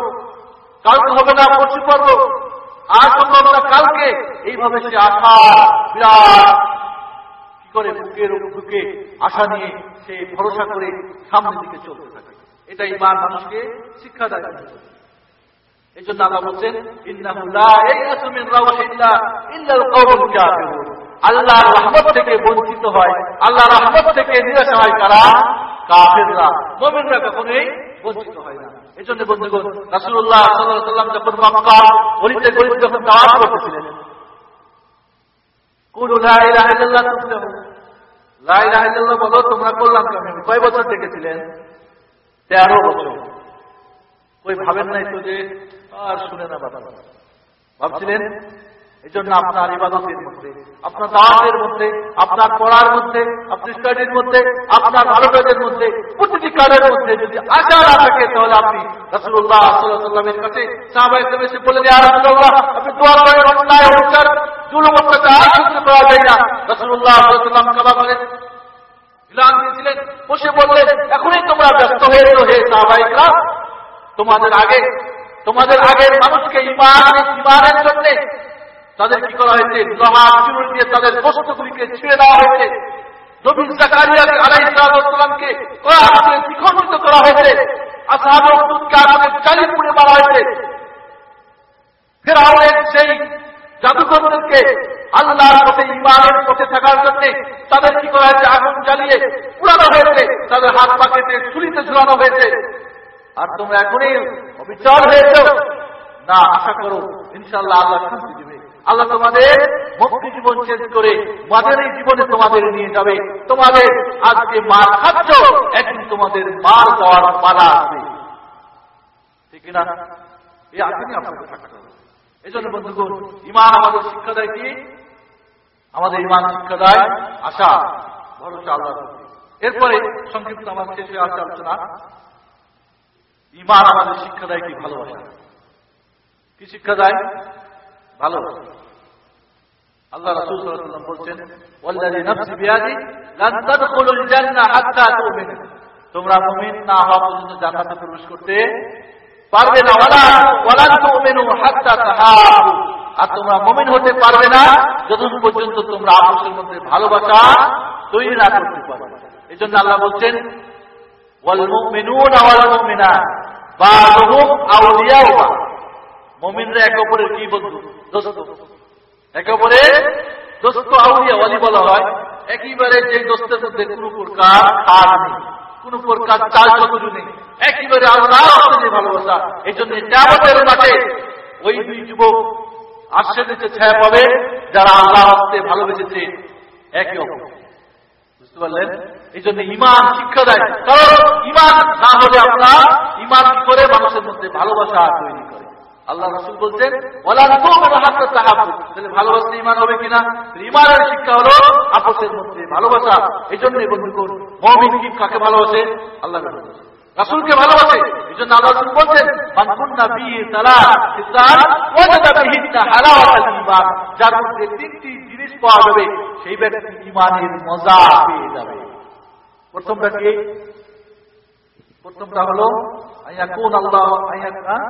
কালকে হবে না, পরশু পারব? আর সম্ভব না, কালকে? এইভাবে সে আশা, বিরাট কি করে বুকের বুকে আশা নিয়ে সে ভরসা করে সামনের দিকে চলতে থাকে। এটা ইমান মানুষকে শিক্ষা দেয়। এই জন্য আল্লাহ বলছেন, ইন্নাহু লা ইয়াসু মিন রাওহিল্লাহ ইল্লাল আল্লাহর রহমত থেকে বঞ্চিত হয়, আল্লাহর রহমত থেকে নিরাশ হয় কারা? কাফেররা। মুমিনরা কখনোই বঞ্চিত হয় না। এই জন্য বন্ধুগণ আলাইহি সাল্লাম যখন মক্কা গলিতে গলিতে যখন দাওয়াত করতেছিলেন তেরো ভাবছিলেন? এই আপনার ইবাদতের মধ্যে, আপনার দাওয়াতের মধ্যে, আপনার পড়ার মধ্যে, আপনার স্টাডির মধ্যে, আপনার ভালো মধ্যে, প্রতিটি কাজের মধ্যে যদি আশা থাকে, তাহলে আপনি রাসুল্লাহ সাল্লামের কাছে বলে আপনি বললেন, এখনই তোমরা ব্যস্ত হয়ে হে সাহাবাইকরা তোমাদের আগে, তোমাদের আগের মানুষকে ইমান, ইমানের জন্য তাদের কি করা হয়েছে? লোহা চুরুল দিয়ে তাদের বস্তুগুলিকে ছিঁড়ে দেওয়া হয়েছে। নবী জাকারিয়া আলাইসালামকে দ্বিখণ্ডিত করা হয়েছে। চালি তাদের কি করা হয়েছে? আগুন জ্বালিয়ে পুরানো হয়েছে। তাদের হাত পাকেতে চুলিতে ঝুলানো হয়েছে। আর তোমরা এখনই অবিচার হয়েছ। না, আশা করো ইনশাল্লাহ আল্লাহ শান্তি আল্লাহ তোমাদের মুক্তি জীবন চেঞ্জ করে তোমাদের এই জীবনে তোমাদের নিয়ে যাবে। তোমাদের আজকে মার খাচ্ছ একদিন তোমাদের মার দেওয়ার পালা আসবে ঠিক না এই আসেনি এই জন্য বন্ধুগণ ইমান আমাদের শিক্ষা দেয় কি? আমাদের ইমান শিক্ষা দেয় আশা, ভরসা আল্লাহ এরপরে সংক্ষিপ্ত আমার শেষে আসে আলোচনা। ইমান আমাদের শিক্ষা দেয় কি? ভালোবাসা। কি শিক্ষা দেয়? ভালোবাসা আল্লাহ রাসূল সাল্লাল্লাহু আলাইহি ওয়াসাল্লাম বলছেন, ওয়াল্লাযী নাফসি বিয়াদি লান তাদখুলুল জান্নাহ হাত্তা তোমরা মুমিন না হওয়া পর্যন্ত জান্নাতে প্রবেশ করতে পারবে না। ওয়ালা ওয়ালা তুমিনু হাত্তা তাহাবু। আর তোমরা মুমিন হতে পারবে না যতক্ষণ পর্যন্ত তোমরা আপসের মধ্যে ভালোবাসা তৈরি না করতে পারবে। এই জন্য আল্লাহ বলছেন, ওয়াল মুমিনুনা ওয়াল মুমিনাত বাযুহুম আউলিয়াউ মুমিনরা একে অপরের কি বন্ধু? একে দোস্ত আউলিয়া বলা হয় যে দোস্তের মধ্যে কোন প্রকার নেই, কোন প্রকার নেই আল্লাহ যে ভালোবাসা এই জন্য মাঠে ওই দুই যুবক আশ্রয় ছায়া পাবে, যারা আল্লাহ হস্তে ভালোবেসেছে, একে অপর। বুঝতে পারলেন? এই জন্য ইমান শিক্ষা দেয়। কারণ ইমান না হলে আমরা ইমান করে মানুষের মধ্যে ভালোবাসা তৈরি করে? আল্লাহ রসুল বলছেন তাহলে ভালোবাসা ইমান হবে কিনা? ইমানের শিক্ষা হলো আপসের মধ্যে ভালোবাসা। এই জন্য বন্ধুকুল মমিন কি কাকে ভালোবাসে? আল্লাহ রাসুলকে ভালোবাসে। এই জন্য আল্লাহ রসুল বলছেন মানকুন্না বিয়ে তারা যার মধ্যে তিনটি জিনিস পাওয়া যাবে, সেই ব্যক্তি ইমানের মজা পেয়ে যাবে। প্রথমটা কি? প্রথমটা হলো আল্লাহ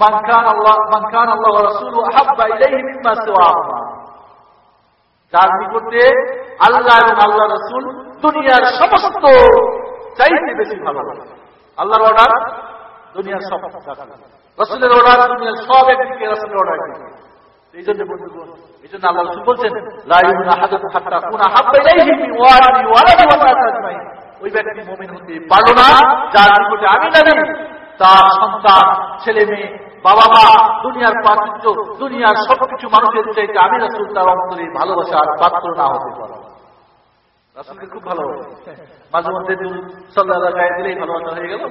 من كان الله من كان الله ورسوله احب اليه مما سواهما যার নিকটে আল্লাহ এবং আল্লাহ রসুল দুনিয়ার সমস্ত চাইতে বেশি ভালো আল্লাহর অর্ডার দুনিয়ার সব রসুলের অর্ডার দুনিয়ার সব একদিকে রসুলের অর্ডার এই জন্য বন্ধুগণ এই জন্য আল্লাহ রসুল বলছেন ওই ব্যক্তি মমিন হতে পারলো না যার নিকটে আমি জানি তার সন্তান ছেলে মেয়ে বাবা মা, দুনিয়ার প্রাচুর্য, দুনিয়ার সবকিছু মানুষের চাইতে আমি রাসুল তার অন্তরে ভালোবাসার পাত্র না হতে পারো। রাসুলকে খুব ভালো মাঝে মধ্যে সল্লাহ গায়ে দিলেই ভালোবাসা হয়ে গেল।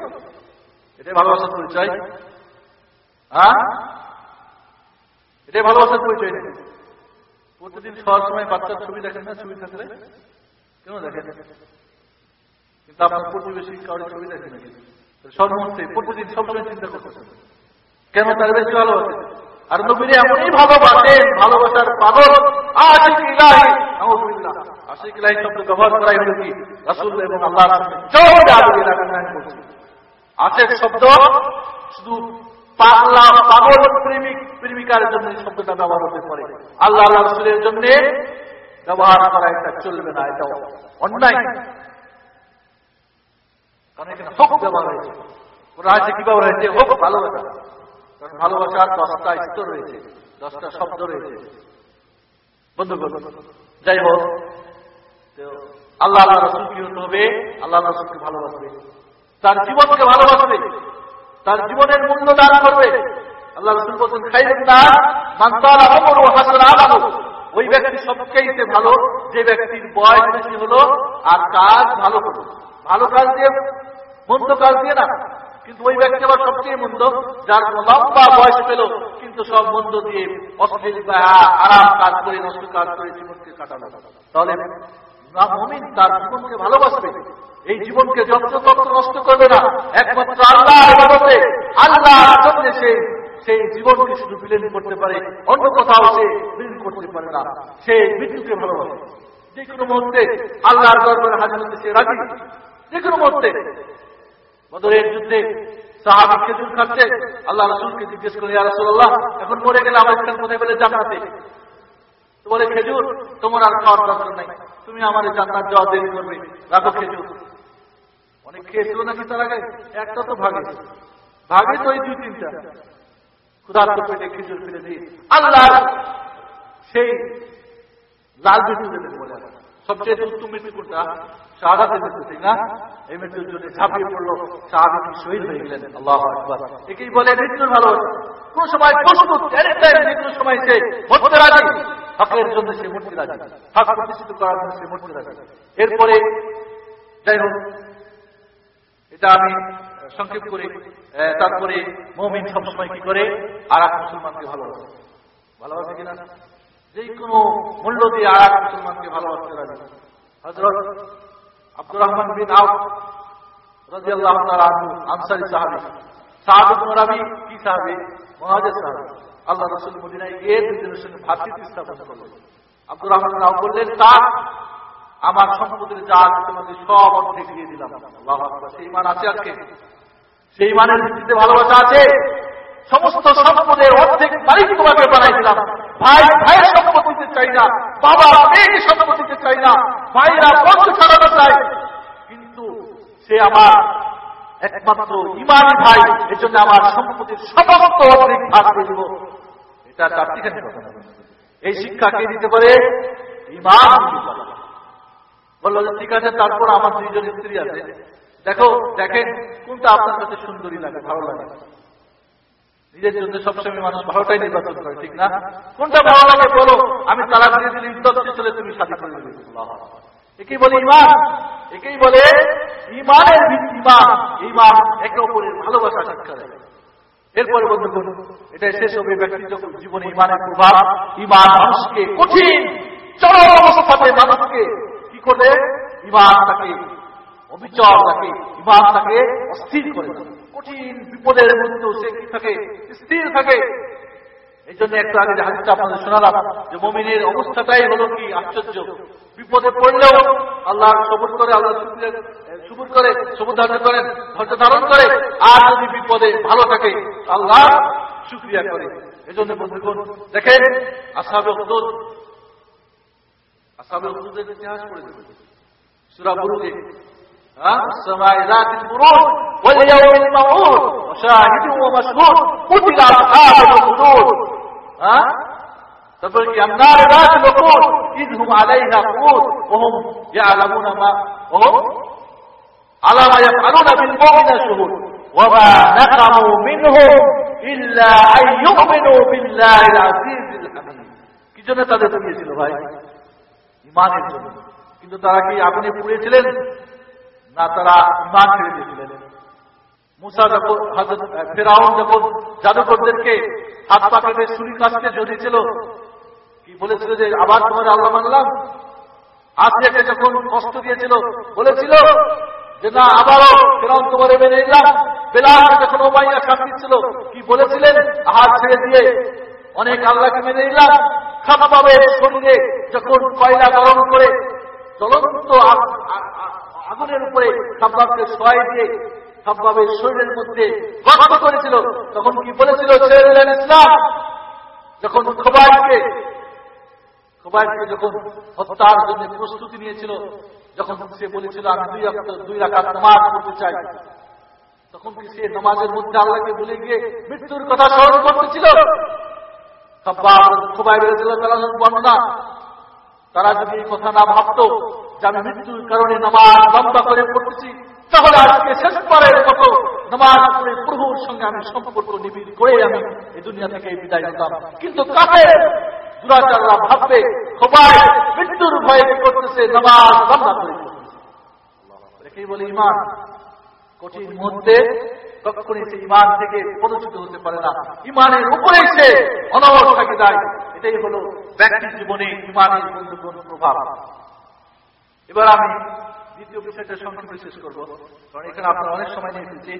এটাই ভালোবাসার পরিচয়। হ্যাঁ? এটাই ভালোবাসার পরিচয় নাকি? প্রতিদিন সবার সময় বাচ্চার ছবি দেখেন না ছবি থাকলে কেন দেখেন? কিন্তু আপনার প্রতিবেশী কারোর ছবি দেখেন নাকি? সর্বমন্ত্রী প্রতিদিন সবসময় চিন্তা করতেছেন। কেন তার বেশি ভালোবাসে? আর নবীরে এমনই ভালোবাসেন ভালোবাসার পাগল, আশিক শব্দ কি? আল্লাহ আশেক শব্দ শুধু পাগলা প্রেমিক, প্রেমিকার জন্য শব্দটা ব্যবহার হতে পারে। আল্লাহ আল্লাহ জন্য ব্যবহার করা এটা চলবে না এটা অন্যায়। কারণ এখানে ব্যবহার হয়েছে। হয়েছে? হোক ভালোবাসা। ভালোবাসার দশটা স্তর রয়েছে, দশটা শব্দ রয়েছে। বন্ধু যাই হোক আল্লাহ আল্লাহ রসুল কি হবে, আল্লাহ রসুলকে ভালোবাসবে। তার জীবনকে ভালোবাসবে, তার জীবনের মূল্য দান করবে। আল্লাহ রসুল বলছেন খাইবেন না মান্তাল আমর ও হাসান আলাদা ওই ব্যক্তি সবচেয়ে ভালো, যে ব্যক্তির বয়স বেশি হলো, আর কাজ ভালো হলো ভালো কাজ দিয়ে, মন্দ কাজ দিয়ে না। কিন্তু ওই ব্যক্তি আবার সবচেয়ে মন্দ, যার লম্বা বয়স পেল, কিন্তু সব মন্দ দিয়ে অশ্লীল আরাম কাজ করে, নষ্ট কাজ করে জীবনকে কাটালো। তাহলে মমিন তার জীবনকে ভালোবাসবে, এই জীবনকে যত্র তত্র নষ্ট করবে না। একমাত্র আল্লাহ আল্লাহ জন্য সে, সেই জীবনকে শুধু বিলীন করতে পারে, অন্য কোথাও সে বিলীন করতে পারে না। সে মৃত্যুকে ভালোবাসে। যে কোনো মুহূর্তে আল্লাহর দরবারে হাজির হতে সে রাজি। যে কোনো মুহূর্তে। বদরের যুদ্ধে সাহাবি খেজুর খাচ্ছে, আল্লাহ রসুলকে জিজ্ঞেস করে রাসুল্লাহ এখন মরে গেলে আমার এখানে কোথায় বলে জানাতে তো বলে, খেজুর, তোমার আর খাওয়ার দরকার নাই, তুমি আমার জান্নাত যাওয়া দেরি করবে, রাখো খেজুর। অনেক খেয়েছিল নাকি তার আগে? একটা তো ভাগে। ভাগে তো এই দুই তিনটা ক্ষুধার পেটে খেজুর ফেলে দিয়ে আল্লাহ সেই লাল দেবেন বলে। সবচেয়ে উত্তম মৃত্যু কোনটা না? শহীদ হয়ে একেই বলে ভালো সময় সময় সে এরপরে, যাই হোক, এটা আমি সংক্ষেপ করে তারপরে মমিন সবসময় কি করে? আর এক মুসলমানকে ভালোবাসে। ভালোবাসে কিনা? যে কোনো মূল্য দিয়ে আর এক মুসলমানকে ভালোবাসতে আব্দুর রহমান বিন আউ রাজি আল্লাহ আনসারি সাহাবি। সাহাবি রাবি, কি সাহাবি? মহাজের সাহাবি। আল্লাহ রসুল মদিনায় গিয়ে দুজনের সঙ্গে ভাতৃত্ব স্থাপন করলেন। আব্দুর রহমান রাও বললেন তার আমার সম্পত্তির যা আছে তোমাকে সব অর্ধেক দিয়ে দিলাম। আল্লাহ। সেই ইমান আছে আজকে? সেই মানের ভিত্তিতে ভালোবাসা আছে? সমস্ত সম্পদের অর্ধেক মালিক তোমাকে বানাই দিলাম ভাই, ভাইয়ের সম্পত্তিতে চাই না, বাবা মেয়েকে সম্পত্তিতে চাই না ভাইরা বন্ধ ছাড়াতে চাই কিন্তু সে আমার একমাত্র ইমানি ভাই এর জন্য আমার সম্পত্তির সমস্ত অর্ধেক ভাগ দিয়ে দিব এটা চারটিখানি কথা। না। এই শিক্ষা কে দিতে পারে? ইমান বলল, ঠিক আছে, তারপর আমার দুইজন স্ত্রী আছে। দেখো, দেখেন, কোনটা আপনার কাছে সুন্দরী লাগে, ভালো লাগে? নিজের জন্য সবসময় মানুষ ভালোটাই নির্বাচন করে, ঠিক না? কোনটা ভালো লাগে বলো? আমি তারা দিয়ে দিলে ইজ্জত চলে তুমি শাদি করে দেবে একেই বলে ইমান। একেই বলে ইমানের ইমান। ইমান একে অপরের ভালোবাসা শিক্ষা দেয়। এরপরে বন্ধুগণ এটাই শেষ হবে ব্যক্তি যখন জীবনে ইমানের প্রভাব। ইমান মানুষকে কঠিন, চরম অবস্থাতে মানুষকে কি করে? ইমান তাকে অবিচল, তাকে, ইমান তাকে অস্থির করে দেয়। কঠিন বিপদের মধ্যেও সে কি থাকে? স্থির থাকে। এই জন্য একটা আগে হাদিসটা আপনাদের শোনালাম, যে মমিনের অবস্থাটাই হলো কি? আশ্চর্য। বিপদে পড়লেও আল্লাহ সবুর করে, আল্লাহ সুবুর করে সবুর ধারণ করেন, ধৈর্য ধারণ করে। আর যদি বিপদে ভালো থাকে, আল্লাহ শুক্রিয়া করে। এই জন্য বন্ধুগণ, দেখেন আসাবে হুদুদ, আসাবে হুদুদের ইতিহাস পড়ে দেবেন সুরা বুরুজে ها؟ السماء ذات البروج واليوم الموعود وشاهد ومشهود قتل اصحاب الخدود ها তারপরে কি النار ذات الوقود إذ هم عليها قعود وهم يعلمون ما وهم على ما يفعلون بالمؤمن شهود وما نقموا منهم إلا أن يؤمنوا بالله العزيز الحميد কি জন্য তাদের দিয়েছিল ভাই ইমানের জন্য কিন্তু তারা কি আগুনে পুড়েছিলেন না, তারা ইমান ছেড়ে দিয়েছিলেন। মুসা যখন ফেরাউন যখন জাদুকরদেরকে হাত পা কেটে ছুরি কাছতে জড়িয়েছিল কি বলেছিল যে, আবার তোমার আল্লাহ মানলাম? আসিয়াকে যখন কষ্ট দিয়েছিল, বলেছিল যে, না, আবারও ফেরাউন তোমার মেনে নিলাম বেলাল যখন ওমাইয়া শাস্তি ছিল কি বলেছিলেন? হাত ছেড়ে দিয়ে অনেক আল্লাহকে মেনে নিলাম। খাপাবে শরীরে যখন কয়লা গরম করে আ- আগুনের উপরে খাব্বাবকে শোয়াই দিয়ে খাব্বাবের শরীরের মধ্যে গর্ত করেছিল। তখন কি বলেছিল ইসলাম? যখন খোবাইকে খোবাইকে যখন হত্যার জন্য প্রস্তুতি নিয়েছিল, যখন সে বলেছিল, আমি দুই দুই রাখাত নামাজ পড়তে চাই। তখন কি সে নামাজের মধ্যে আল্লাহকে ভুলে গিয়ে মৃত্যুর কথা স্মরণ করতেছিল? খোবাই বেড়েছিল বর্ণনা, তারা যদি এই কথা না ভাবতো যে আমি মৃত্যুর কারণে নামাজ লম্বা করে পড়তেছি, তাহলে আজকে শেষবারের মতো নামাজ পড়ে প্রভুর সঙ্গে আমি সম্পর্ক নিবিড় করে আমি এই দুনিয়া থেকে বিদায় নিতাম কিন্তু কাকে দুরাচাররা ভাববে, সবাই মৃত্যুর ভয়ে করতেছে? নামাজ লম্বা করে। একেই বলে ইমান কঠিন মুহূর্তে কখনই সে ইমান থেকে প্রদর্শিত হতে পারে না। ইমানের উপরে সে অনবর থাকে যায়। এটাই হলো ব্যক্তির জীবনে ইমানের গুরুত্বপূর্ণ প্রভাব। এবার আমি দ্বিতীয় বিষয়টা সংক্ষেপে শেষ করব। কারণ এখানে আপনার অনেক সময় নিয়ে এসেছি।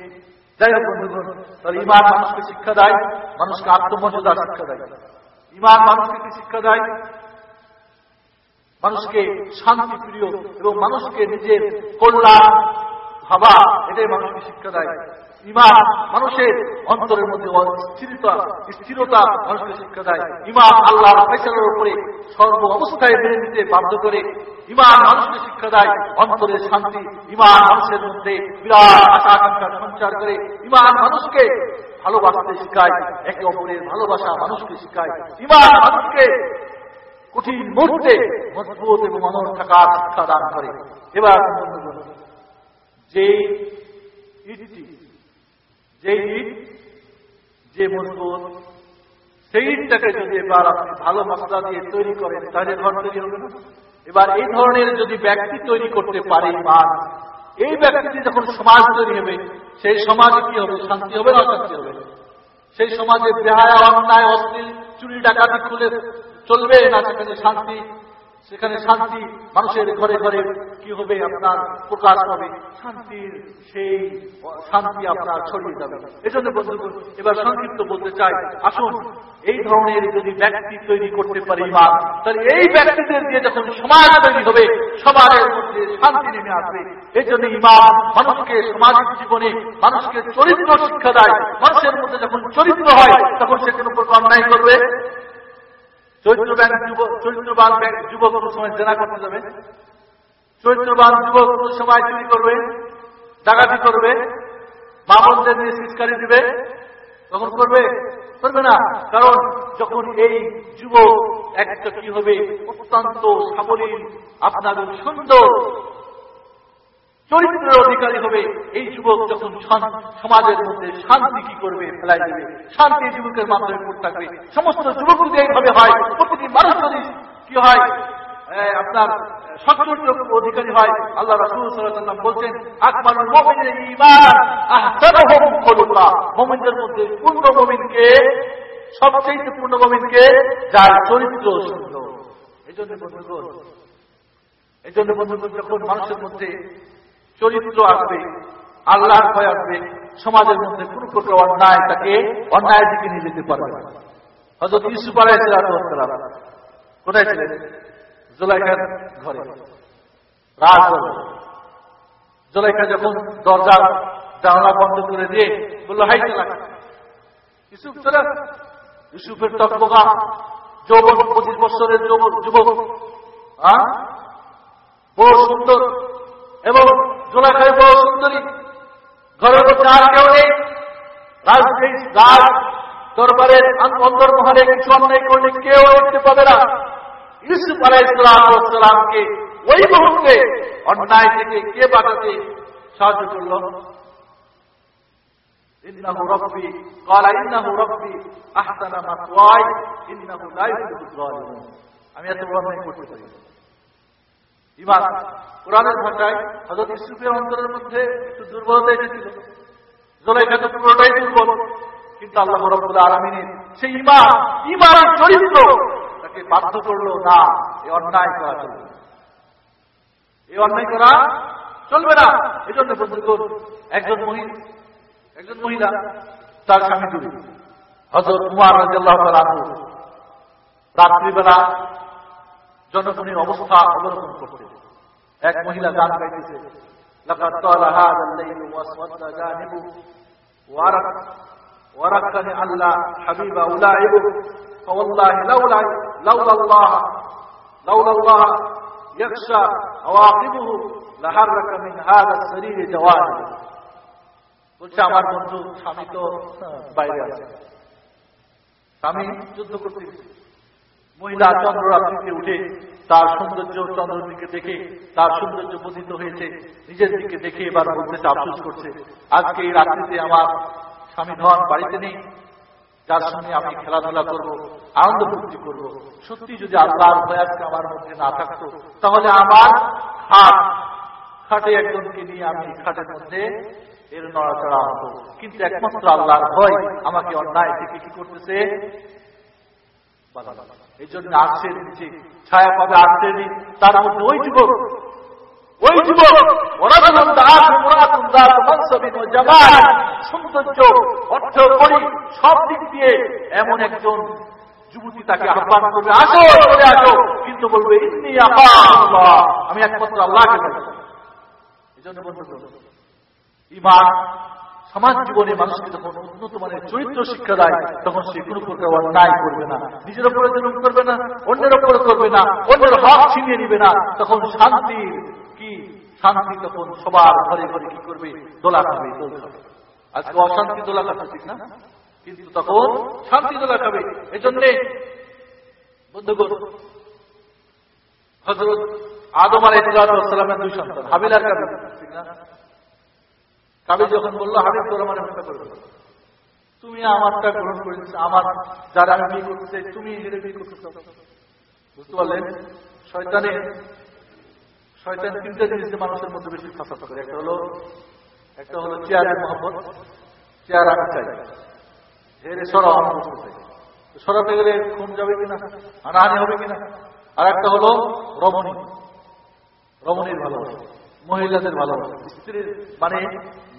যাই হোক বন্ধুগণ, তাহলে ইমান মানুষকে শিক্ষা দেয়, মানুষকে আত্মমর্যাদা শিক্ষা দেয়। ইমান মানুষকে কি শিক্ষা দেয়? মানুষকে শান্তি, প্রিয় এবং মানুষকে নিজের কল্যাণ ভাবা, এটাই মানুষকে শিক্ষা দেয়। ইমান মানুষের অন্তরের মধ্যে স্থিরতা স্থিরতা মানুষকে শিক্ষা দেয়। ইমান আল্লাহর ফেসলের উপরে সর্ব অবস্থায় মেনে নিতে বাধ্য করে ইমান মানুষকে শিক্ষা দেয়, অন্তরের শান্তি, ইমান মানুষের মধ্যে বিরাট আশা আকাঙ্ক্ষার সঞ্চার করে ইমান মানুষকে ভালোবাসতে শিখায়, একে অপরের ভালোবাসা মানুষকে শিখায়। ইমান মানুষকে কঠিন মুহূর্তে মজবুত এবং অনর থাকার শিক্ষা দান করে। এবার যে ইটটি যে ইট যে মজবুত, সেই ইটটাকে যদি এবার আপনি ভালো মশলা দিয়ে তৈরি করেন, তাহলে ঘর তৈরি হবে না। এবার এই ধরনের যদি ব্যক্তি তৈরি করতে পারে ইমান এই ব্যক্তিটি যখন সমাজ তৈরি হবে, সেই সমাজে কি হবে? শান্তি হবে না অশান্তি হবে? সেই সমাজে বেহায়া, অন্যায়, অশ্লীল, চুরি, ডাকাতি, খুলে চলবে না সেখানে শান্তি? সেখানে শান্তি মানুষের ঘরে ঘরে কি হবে আপনার প্রকাশ হবে শান্তির সেই শান্তি আপনার ছড়িয়ে যাবে। এজন্য বন্ধুগণ, এবার সংক্ষিপ্ত বলতে চাই, আসুন, এই ধরনের যদি ব্যক্তি তৈরি করতে পারে ইমান, তাহলে এই ব্যক্তিদের দিয়ে যখন সমাজ তৈরি হবে সমাজের মধ্যে শান্তি নেমে আসবে। এই জন্য ইমান মানুষকে সামাজিক জীবনে, মানুষকে চরিত্র শিক্ষা দেয়। মানুষের মধ্যে যখন চরিত্র হয়, তখন সে কোনো প্রকার অন্যায় করবে। চরিত্রবান যুবক চরিত্রবান যুবক কোনো সময় জেনা করতে যাবে? চরিত্রবান যুবক কোনো সময় চুরি করবে? ডাকাতি করবে? বামনদের নিয়ে সিস্কারি দিবে? তখন করবে? করবে না। কারণ যখন এই যুবক, একটা কি হবে? অত্যন্ত সাবলীল আপনার সুন্দর চরিত্রের অধিকারী হবে। এই যুবক যখন সমাজের মধ্যে শান্তি কি করবে? ফেলাই দেবে। শান্তি যুবকের মাধ্যমে করতে থাকবে। সমস্ত যুবক যদি এইভাবে হয়। প্রতিটি মানুষ যদি কি হয় আপনার অধিকারী হয়, আল্লাহ বলছেন আকমানুল মোমিনের মধ্যে পূর্ণ মোমিনকে সবচেয়ে পূর্ণ মোমিনকে যার চরিত্র সুন্দর। এই জন্য বন্ধুগণ, এই জন্য বন্ধুগণ, যখন মানুষের মধ্যে চরিত্র আসবে আল্লাহর ভয় আসবে সমাজের মধ্যে কোন প্রকার অন্যায় তাকে অন্যায়ের দিকে নিয়ে যেতে পারবে না। হজরত ইসুফ আলাইসালাম কোথায় ছিলেন? জোলাইখার ঘরে রাজ জোলাইখা যখন দরজা জানলা বন্ধ করে দিয়ে বলল, হাই চালা ইসুফ চলে ইসুফের তৎপকা যৌবন, পঁচিশ বছরের যুবক হ্যাঁ বড় সুন্দর এবং জোলাখায় বড় সুন্দরী ঘরের মধ্যে আর কেউ নেই রাজ দরবারের অন্তর মহলে কিছু অন্যায় করলে কেউ উঠতে পাবে না ইউসুফ আলাইসালামকে ওই মুহূর্তে অন্যায় থেকে কে বাঁচাতে সাহায্য করল إنه ربي قال إنه ربي أحسن مثواي إنه لا يحب الظالمين আমি এত বড় অন্যায় করতে পারি ইমান কোরআনের ভাষায় হজরত ইসুফের অন্তরের মধ্যে একটু দুর্বলতা এসেছিল। জোলাইখা তো পুরোটাই দুর্বল, কিন্তু আল্লাহ রব্বুল আলমিনের সেই ইমান ইমান চরিত্র তাকে বাধ্য করল, না এই অন্যায় করা চলবে এই অন্যায় করা চলবে না। এই জন্য বন্ধুগণ একজন মহিলা একজন মহিলা, তার স্বামী দূরে হজরত কুমার রাজ্লাহ রাত্রিবেলা জনগণের অবস্থা অবলম্বন করতে এক মহিলা গান গাইতেছে لقد طال هذا الليل واسود جانبه ورق ورقني على حبيب أولئبه فوالله لولا لولا الله لولا الله يخشى عواقبه لحرك من هذا السرير جوانب বলছে আমার বন্ধু স্বামী তো বাইরে আছে স্বামী যুদ্ধ করতে মহিলা চন্দ্ররাত্রিতে উঠে তার সৌন্দর্য চন্দ্রের দিকে দেখে, তার সৌন্দর্য বোধিত হয়েছে। নিজের দিকে দেখে এবার বলতেছে আফসোস করছে। আজকে এই রাত্রিতে আমার স্বামী ধন বাড়িতে নেই। যার সঙ্গে আমি খেলাধুলা করব, আনন্দ ফুর্তি করব। সত্যি যদি আল্লাহর ভয় আজকে আমার মধ্যে না থাকতো, তাহলে আমার খাট খাটে একজনকে নিয়ে আমি খাটের মধ্যে এর নড়াচড়া হতো কিন্তু একমাত্র আল্লাহর ভয় আমাকে অন্যায় থেকে কি করতেছে? এই জন্য আর্শের নিচে ছায়া পাবে আর্শের তার মধ্যে ওই যুবক ওই যুবক সব দিক দিয়ে এমন একজন যুবতী তাকে আহ্বান করবে, আসো, চলে আসো। কিন্তু বলবে, ইন্নি আমি একমাত্র আল্লাহকে এই জন্য বলতে ইমান সমাজ জীবনে মানুষকে যখন উন্নত মানের চরিত্র শিক্ষা দেয়, তখন সে কোনো প্রকার অন্যায় করবে না। নিজের উপরে জুলুম করবে না, অন্যের উপরে করবে না, অন্যের হক ছিনিয়ে নিবে না, তখন শান্তির কি? শান্তি তখন সবার ঘরে ঘরে কি করবে? দোলা খাবে আজকে অশান্তি দোলা খাবে ঠিক না? কিন্তু তখন শান্তি দোলা খাবে। এই জন্যে বন্ধুগণ হজরত আদম আলাই সালামের দুই সন্তান, হাবিল আর কাবিল, ঠিক না? কাবি যখন বলল, হাবিব, তোর হত্যা করবে তুমি আমারটা গ্রহণ করে আমার যারা আমি করতে চাই, তুমি এদের বিয়ে করতে চাও। বুঝতে পারলেন? শয়তানে শয়তান তিনটা জিনিসকে মানুষের মধ্যে বেশি ফাঁসাত করে। একটা হলো একটা হলো চেয়ারের মহব্বত চেয়ার আমি চাই। হেরে সরাও আমার চাই। সরাতে গেলে খুন যাবে কিনা, হানাহানি হবে কিনা? আর একটা হলো রমণী। রমণীর ভালোবাসা। মহিলাদের ভালোবাসা। স্ত্রীর মানে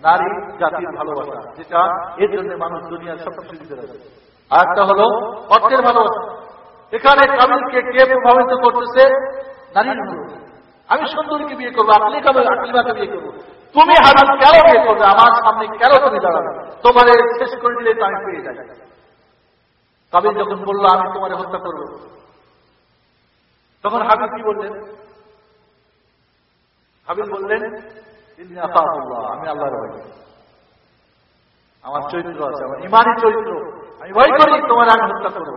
নারী জাতির ভালোবাসা, যেটা এর জন্য মানুষ দুনিয়ার সব কিছু দিতে রাখে আর একটা হলো অর্থের ভালোবাসা। এখানে কাবিলকে কে প্রভাবিত করতেছে? নারীর আমি সুন্দরীকে বিয়ে করব আপনি কবে আকলিমাকে বিয়ে করব। তুমি হাজার কেন বিয়ে করবে? আমার সামনে কেন তুমি দাঁড়াবে? তোমার শেষ করে দিলে তো আমি পেয়ে যাই। কাবিল যখন বলল, আমি তোমার হত্যা করব। তখন হাবিব কি বললেন? হাবিব বললেন আমি আল্লাহর ভয় আমার চরিত্র আছে আমার ইমানি চরিত্র। আমি ভয় করি তোমার আমি হত্যা করব।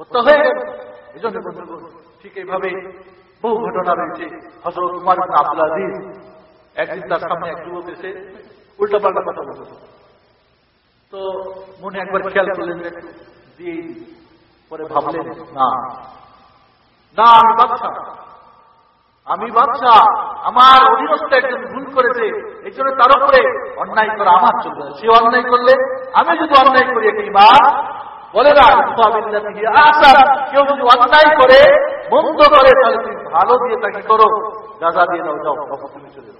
হত্যা হয়ে গেল। এই জন্য ঠিক এইভাবে বহু ঘটনা রয়েছে। হজরত উমার ইবনে আব্দুল আজিজ একদিন তার সামনে এক যুবক এসে উল্টা পাল্টা কথা বলছে। তো মনে একবার খেয়াল করলেন যে একটু দিয়েই দিই। পরে ভাবলেন না না আমি বাচ্চা আমি বাচ্চা আমার অধীনস্থ একজন ভুল করেছে, এই জন্য তার উপরে অন্যায় করা আমার চলবে সে অন্যায় করলে আমি যদি অন্যায় করি একটি মা বলে কেউ যদি অন্যায় করে, মন্দ করে, তাহলে তুমি ভালো দিয়ে তাকে করো গাজা দিয়ে দাও, যাও তখন তুমি চলে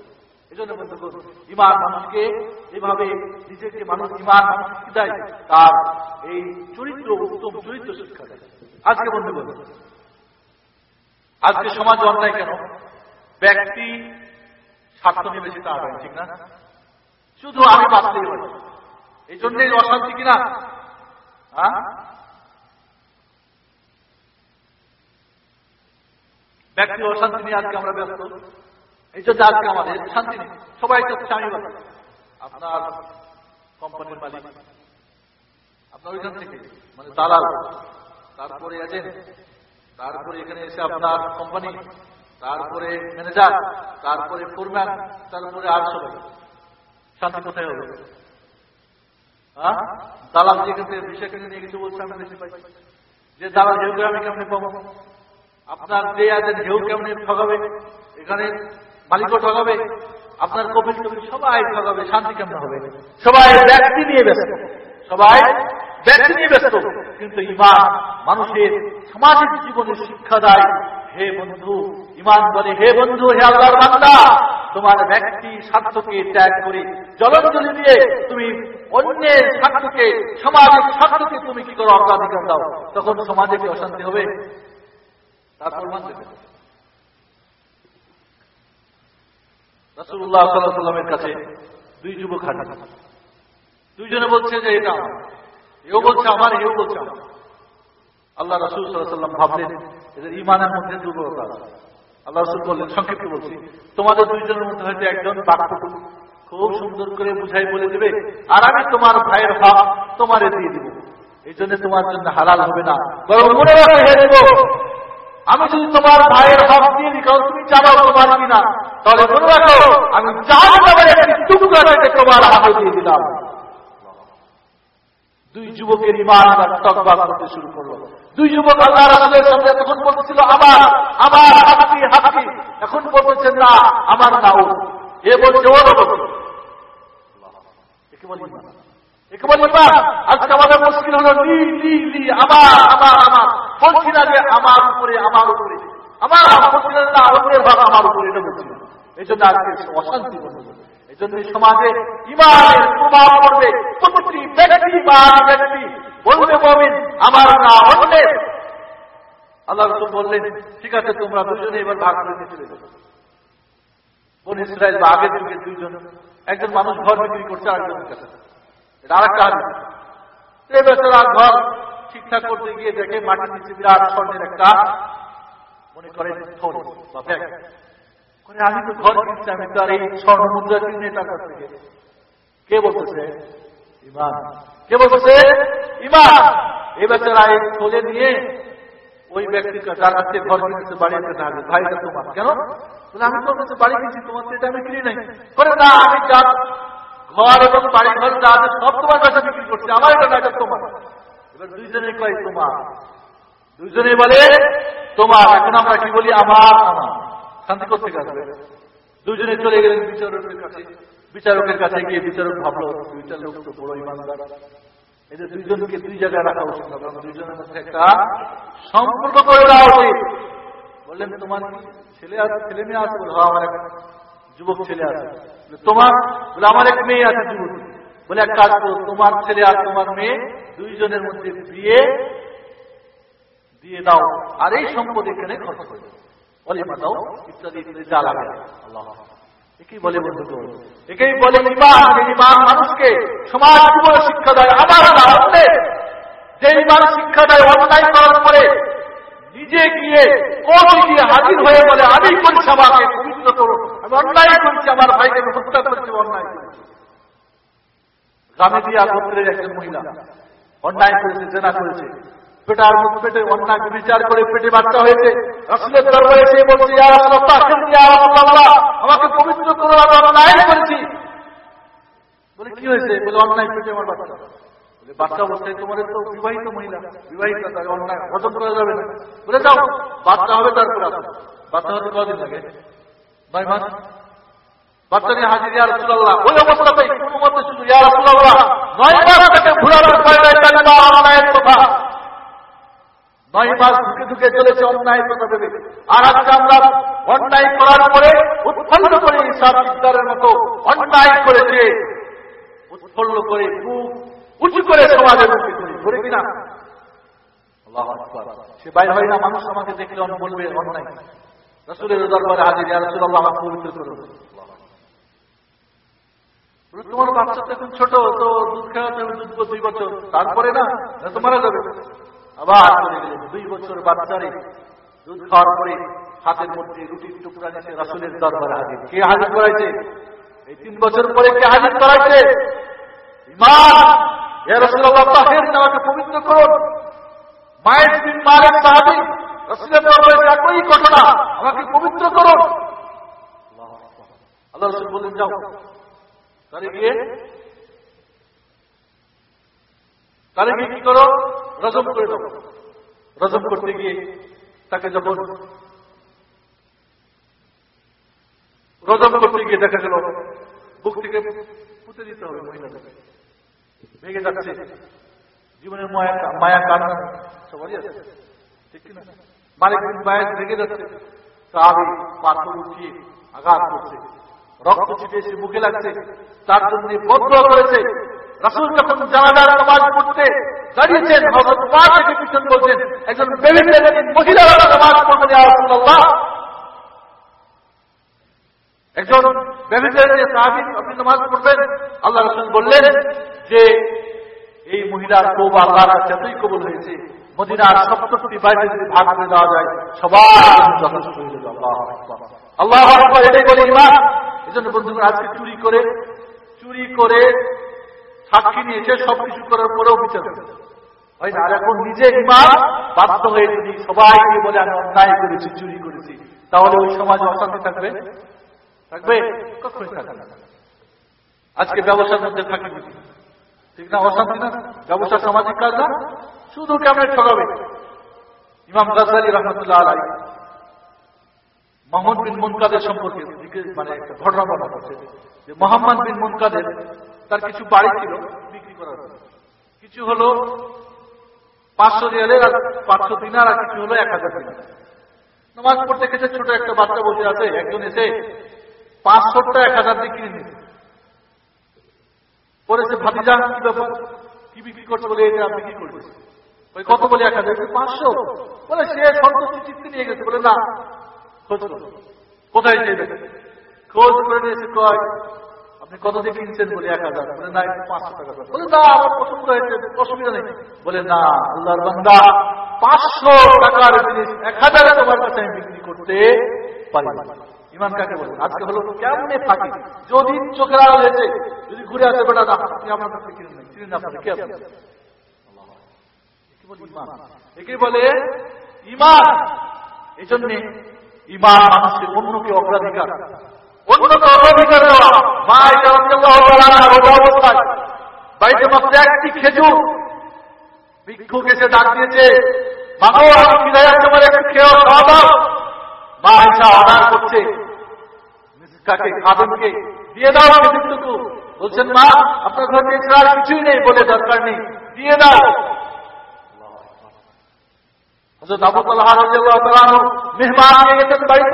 এই জন্য ইমান মানুষকে এভাবে নিজেকে মানুষ, ইমান দেয়, তার এই চরিত্র উত্তম চরিত্র শিক্ষা দেয়। আজকে বন্ধু বলব আজকে সমাজ অন্যায় কেন? ব্যক্তি স্বার্থ নিয়ে বেশি তাড়াতাড়ি ঠিক না? শুধু আমি বাঁচতেই পারি। এই জন্যই অশান্তি কিনা? হ্যাঁ? ব্যক্তি অশান্তি নিয়ে আজকে আমরা ব্যস্ত। এই জন্য আজকে আমাদের শান্তি নেই। সবাই আমি বাঁচি। আপনার কোম্পানির মালিক। আপনার ওইখান থেকে মানে দালাল। তারপরে এজেন্ট তারপরে এখানে এসে আপনার কোম্পানি তারপরে ম্যানেজার তারপরে ফোরম্যান তারপরে আর সবাই। শান্তি কোথায় হবে? দালাল যে এখান বিষয় কিনে নিয়ে কিছু বলছে, আমি বেশি পাই যে দালাল ঢেউ আমি কেমনে পাবো? আপনার যে আছে ঢেউ কেমনে ঠগাবে? এখানে মালিকও ঠগাবে? আপনার কপিল কপিল সবাই ঠগাবে শান্তি কেমন হবে? সবাই ব্যক্তি নিয়ে ব্যস্ত। সবাই ব্যক্তি নিয়ে ব্যস্ত। কিন্তু ইমান মানুষের সামাজিক জীবনে শিক্ষা দেয় হে বন্ধু ইমান বলে হে বন্ধু হে আল্লাহর বান্দা তোমার ব্যক্তি স্বার্থকে ত্যাগ করে জলঞ্জলি দিয়ে তুমি অন্যের স্বার্থকে সমাজের স্বার্থকে তুমি কি করো? অগ্রাধিকার দাও। তখন সমাজে কি অশান্তি হবে? তারপর মানতে হবে। রাসূলুল্লাহ সাল্লামের কাছে দুই যুবক হাজির দুইজনে বলছে যে এটা। এও বলছে আমার, এও বলছে আমার। আল্লাহ রাসূল সাল্লাম ভাবলেন, এদের ইমানের মধ্যে দুর্বলতা আল্লাহ রাসূল বললেন, সংক্ষেপে বলছি। তোমাদের দুইজনের মধ্যে হয়তো একজন বাক্যটুকু খুব সুন্দর করে বুঝাই বলে দেবে, আর আমি তোমার ভাইয়ের হক তোমারে দিয়ে দিব। এই জন্য তোমার জন্য হালাল হবে না। আমি যদি তোমার ভাইয়ের হক দিয়ে কারণ তুমি জানো তোমার কিনা। তাহলে মনে রাখো, আমি জানো নামের একটি টুকরা তোমার হাতে দিয়ে দিলাম। দুই যুবকের ইমান আর তকবাদ করতে শুরু করল। দুই যুবক আল্লাহ রাসূলের সামনে তখন বলতেছিল, আমার আমার হাতি হাতি এখন বলতেছেন, না, আমার নাও। এ বলছে ওর বলছে আজকে আমাদের মুশকিল হলো লি লি লি আমার আমার আমার বলছি না যে আমার উপরে আমার উপরে। আমার বলছি অন্যের আমার উপরে, এটা বলছি না। এই জন্য আজকে অশান্তি এই সমাজে ইমানের প্রভাব পড়বে। প্রতিটি ব্যক্তি বা ব্যক্তি আমার না অন্যের আল্লাহ বললেন, ঠিক আছে, তোমরা দুজনে এবার ভাগ করে চলে যাব বন ইসরায়েল বা দুইজন, একজন মানুষ ঘর বিক্রি করছে, আরেকজনের কাছে। এটা আরেকটা হাদিস এই বেচারা ঘর ঠিকঠাক করতে গিয়ে দেখে মাটির নিচে বিরাট স্বর্ণের একটা, মনে থলি বা ব্যাগ। করে আমি তো ঘর কিনছি, আমি তো আর এই স্বর্ণ মুদ্রা কিনে টাকা থেকে কে বলতেছে? কে বলতেছে? ইমান। এই বেচারা এই থলে নিয়ে ওই ব্যক্তির কাছে যার কাছে ঘর কিনেছে, বাড়ি কিনতে হবে ভাই এটা তোমার। কেন? আমি তোমার কাছে বাড়ি কিনছি, তোমার এটা আমি কিনি নাই। করে না, আমি ঘর এবং বাড়ি ঘর যা আছে সব তোমার কাছে বিক্রি করছি আমার এটা না এটা তোমার। এবার দুইজনে কয় তোমার। দুইজনে বলে তোমার। এখন আমরা কি বলি আমার শান্তি করতে আসবে দুজনে চলে গেলেন বিচারকের কাছে। বিচারকের কাছে গিয়ে বিচারক ভাবলো দুইটা লোক তো বড় ইমানদার। এদের দুইজনকে দুই জায়গায় রাখা উচিত কারণ দুইজনের মধ্যে একটা সম্পর্ক করে দেওয়া উচিত। বললেন তোমার ছেলে আছে ছেলে মেয়ে আছে? বলে "হ্যাঁ, আমার যুবক ছেলে আছে। তোমার বলে, আমার এক মেয়ে আছে যুবক বলে, এক কাজ করো, তোমার ছেলে আর তোমার মেয়ে দুইজনের মধ্যে বিয়ে দিয়ে দাও, আর এই সম্পদ এখানে খরচ করে একেই বলে বন্ধু বলে মানুষকে শিক্ষা দেয় আমার না যে শিক্ষা দেয় করার পরে নিজে গিয়ে কোর্টে গিয়ে হাজির হয়ে বলে আমি করছি আমাকে পবিত্র করো আমি অন্যায় করছি আমার ভাইকে আমি হত্যা করছি অন্যায় গ্রামে দিয়া গোত্রের একজন মহিলা অন্যায় করেছে জেনা করেছে। পেটার মুখ পেটে অন্যায় বিচার করে পেটে বাচ্চা হয়েছে। রসুলের দরবারে এসে বলছে "ইয়া রাসূলুল্লাহ, ইয়া রাসূলুল্লাহ, আমাকে পবিত্র করো আমি অন্যায় করেছি? বলে কি হয়েছে? বলে অন্যায় পেটে আমার বাচ্চা। বাচ্চা অবস্থায় তোমার তো বিবাহিত মহিলা, বিবাহিত অন্যায়, হজম করা যাবে না। বলে, যাও, বাচ্চা হবে তারপর আসো। বাচ্চা হতে কদিন লাগে? নয় মাস? অন্যায় করার পরে উৎফুল্ল করে ইফতারের মতো অন্যায় করেছে। উৎফুল্ল করে উঁচু করে সমাজের করে কিনা সে বাইর হয় না, মানুষ আমাকে দেখলে অন্য বলবে তোমার বাচ্চা এখন ছোট, তো দুধ হবে, দুধ দুই বছর। তারপরে না না তো মারা যাবে। আবার দুই বছর বাচ্চারে দুধ খাওয়ার পরে হাতের মধ্যে রুটির টুকরা নিয়ে রাসুলের দরবারে হাজির। কে হাজির করাইছে? এই তিন বছর পরে কে হাজির করাইছে? আমাকে পবিত্র করুন। মায়ের দিন মারের সাহাবী, রাসূলের দরবারে একই ঘটনা, আমাকে পবিত্র করুন। আল্লাহ রাসূল বললেন, যাও তাহলে গিয়ে তাহলে গিয়ে কি করো? রজম করে দাও। রজম করতে গিয়ে তাকে যখন রজম করতে গিয়ে দেখা গেল, বুক থেকে পুঁতে দিতে হবে মহিলাদেরকে ভেঙে যাচ্ছে। জীবনের মায়া মায়া সবারই আছে। ঠিক কিনা মালিক মায়া ভেঙে যাচ্ছে। তাহলে পাথর উঠিয়ে আঘাত করছে। রক্ত ছিটে এসে মুখে লাগছে। তার জন্য বদ্ধ করেছে। রাসুল যখন জানাজার নামাজ পড়তে দাঁড়িয়েছেন হজরত পা থেকে পিছন বলছেন একজন মহিলা নামাজ একজন আপনি নামাজ পড়বেন, আল্লাহ রাসূল বললেন যে এই মহিলার তওবা আল্লাহর যতই কবুল হয়েছে। মদিনার সপ্তটি বাইরে যদি ভাগ করে দেওয়া যায়, সবার জন্য যথেষ্ট আল্লাহ ইমান। এজন্য বন্ধুগণ, আজকে চুরি করে চুরি করে সাক্ষী নিয়েছে, সবকিছু করার পরেও বিচার। হয় না? আর এখন নিজে ইমান বাধ্য হয়ে যদি সবাইকে বলে, আমি অন্যায় করেছি, চুরি করেছি, তাহলে ওই সমাজে অশান্তি থাকবে? থাকবে? থাকবে আজকে ব্যবসার মধ্যে থাকি বুঝি ঠিক না না, ব্যবসা সামাজিক কাজ না শুধু কেমন ঠকাবে ইমাম গাজালি রহমতুল্লাহ আলাই মোহাম্মদ বিন মুনকাদের সম্পর্কে মানে একটা ঘটনা বলা হচ্ছে যে মোহাম্মদ বিন মুনকাদের তার কিছু বাড়ি ছিল বিক্রি করার কিছু হলো পাঁচশো রিয়ালের আর পাঁচশো দিনার আর কিছু হলো এক হাজার দিনার। নামাজ পড়তে গেছে ছোট একটা বাচ্চা বসে আছে, একজন এসে পাঁচশোটা এক হাজার দিয়ে কিনে নিয়েছে। পরেছে ভাতিজা, কি ব্যাপার? কি বিক্রি করছে বলে এটা আপনি কি করছেন? ওই কত বলে এক হাজার? পাঁচশো। বলে, সে চিত্তে নিয়ে গেছে। বলে, না, খোঁজ। কোথায় দেখে খোঁজ করে নিয়েছে কয়, আপনি কত দিয়ে কিনছেন? বলে, এক হাজার। বলে, না পাঁচশো টাকা। বলে, না, আমার পছন্দ হয়েছে, অসুবিধা নেই। বলে, না, আল্লাহর বান্দা, পাঁচশো টাকার জিনিস এক হাজারে তোমার কাছে আমি বিক্রি করতে পারি। ইমান কাকে বলে আজকে হলো কেমনে ফাঁকি? যদি চোখের আড়াল হয়েছে যদি ঘুরে আসে বেটা, না, আপনি আমার কাছে কিনে নেন কিনে না পারে কে আপনি একে বলে ইমান। এই জন্য ইমান। মানুষের অন্যকে অগ্রাধিকার। অন্যকে অগ্রাধিকার দেওয়া। মা এটা অবস্থায়। বাড়িতে মাত্র একটি খেজুর, ভিক্ষুক এসে ডাক দিয়েছে, মাগো আমি ফিরে তোমার একটু খেয়েও খাওয়া দাও। মা এসা অর্ডার করছে। মিসকাকে খাদেমকে দিয়ে দাও খেজুরটুকু বলছেন, মা, আপনার ঘরে আর কিছুই নেই বলে দরকার নেই। দিয়ে দাও।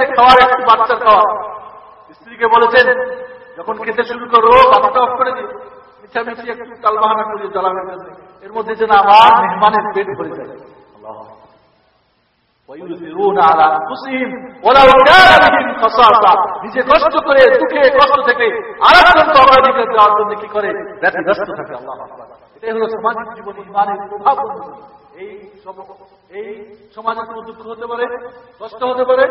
খাওয়ার একটু খাওয়া। স্ত্রীকে যখন শুরু করো, বাচ্চা অফ করে একটু তালবাহানা জ্বালানোর এর মধ্যে যেন আমার মেহমানের পেট ভরে যায়। নিজে কষ্ট করে, দুঃখে কষ্ট থেকে আরেকজনকে অগ্রাধিকার দেওয়ার জন্য কি করে? ব্যতিব্যস্ত থাকে আল্লাহ এটাই হলো সামাজিক জীবনে ইমানের প্রভাব এই এই সমাজে কোনো দুঃখ হতে পারে, কষ্ট হতে পারে।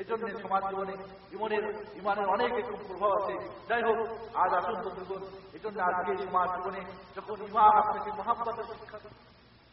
এই জন্য সমাজ জীবনে, জীবনের ইমানের অনেক রকম প্রভাব আছে। যাই হোক, আজ আসুন বন্ধুগণ, এই জন্য আজকে সমাজ জীবনে যখন ইমান আপনাকে মহাব্বতের শিক্ষা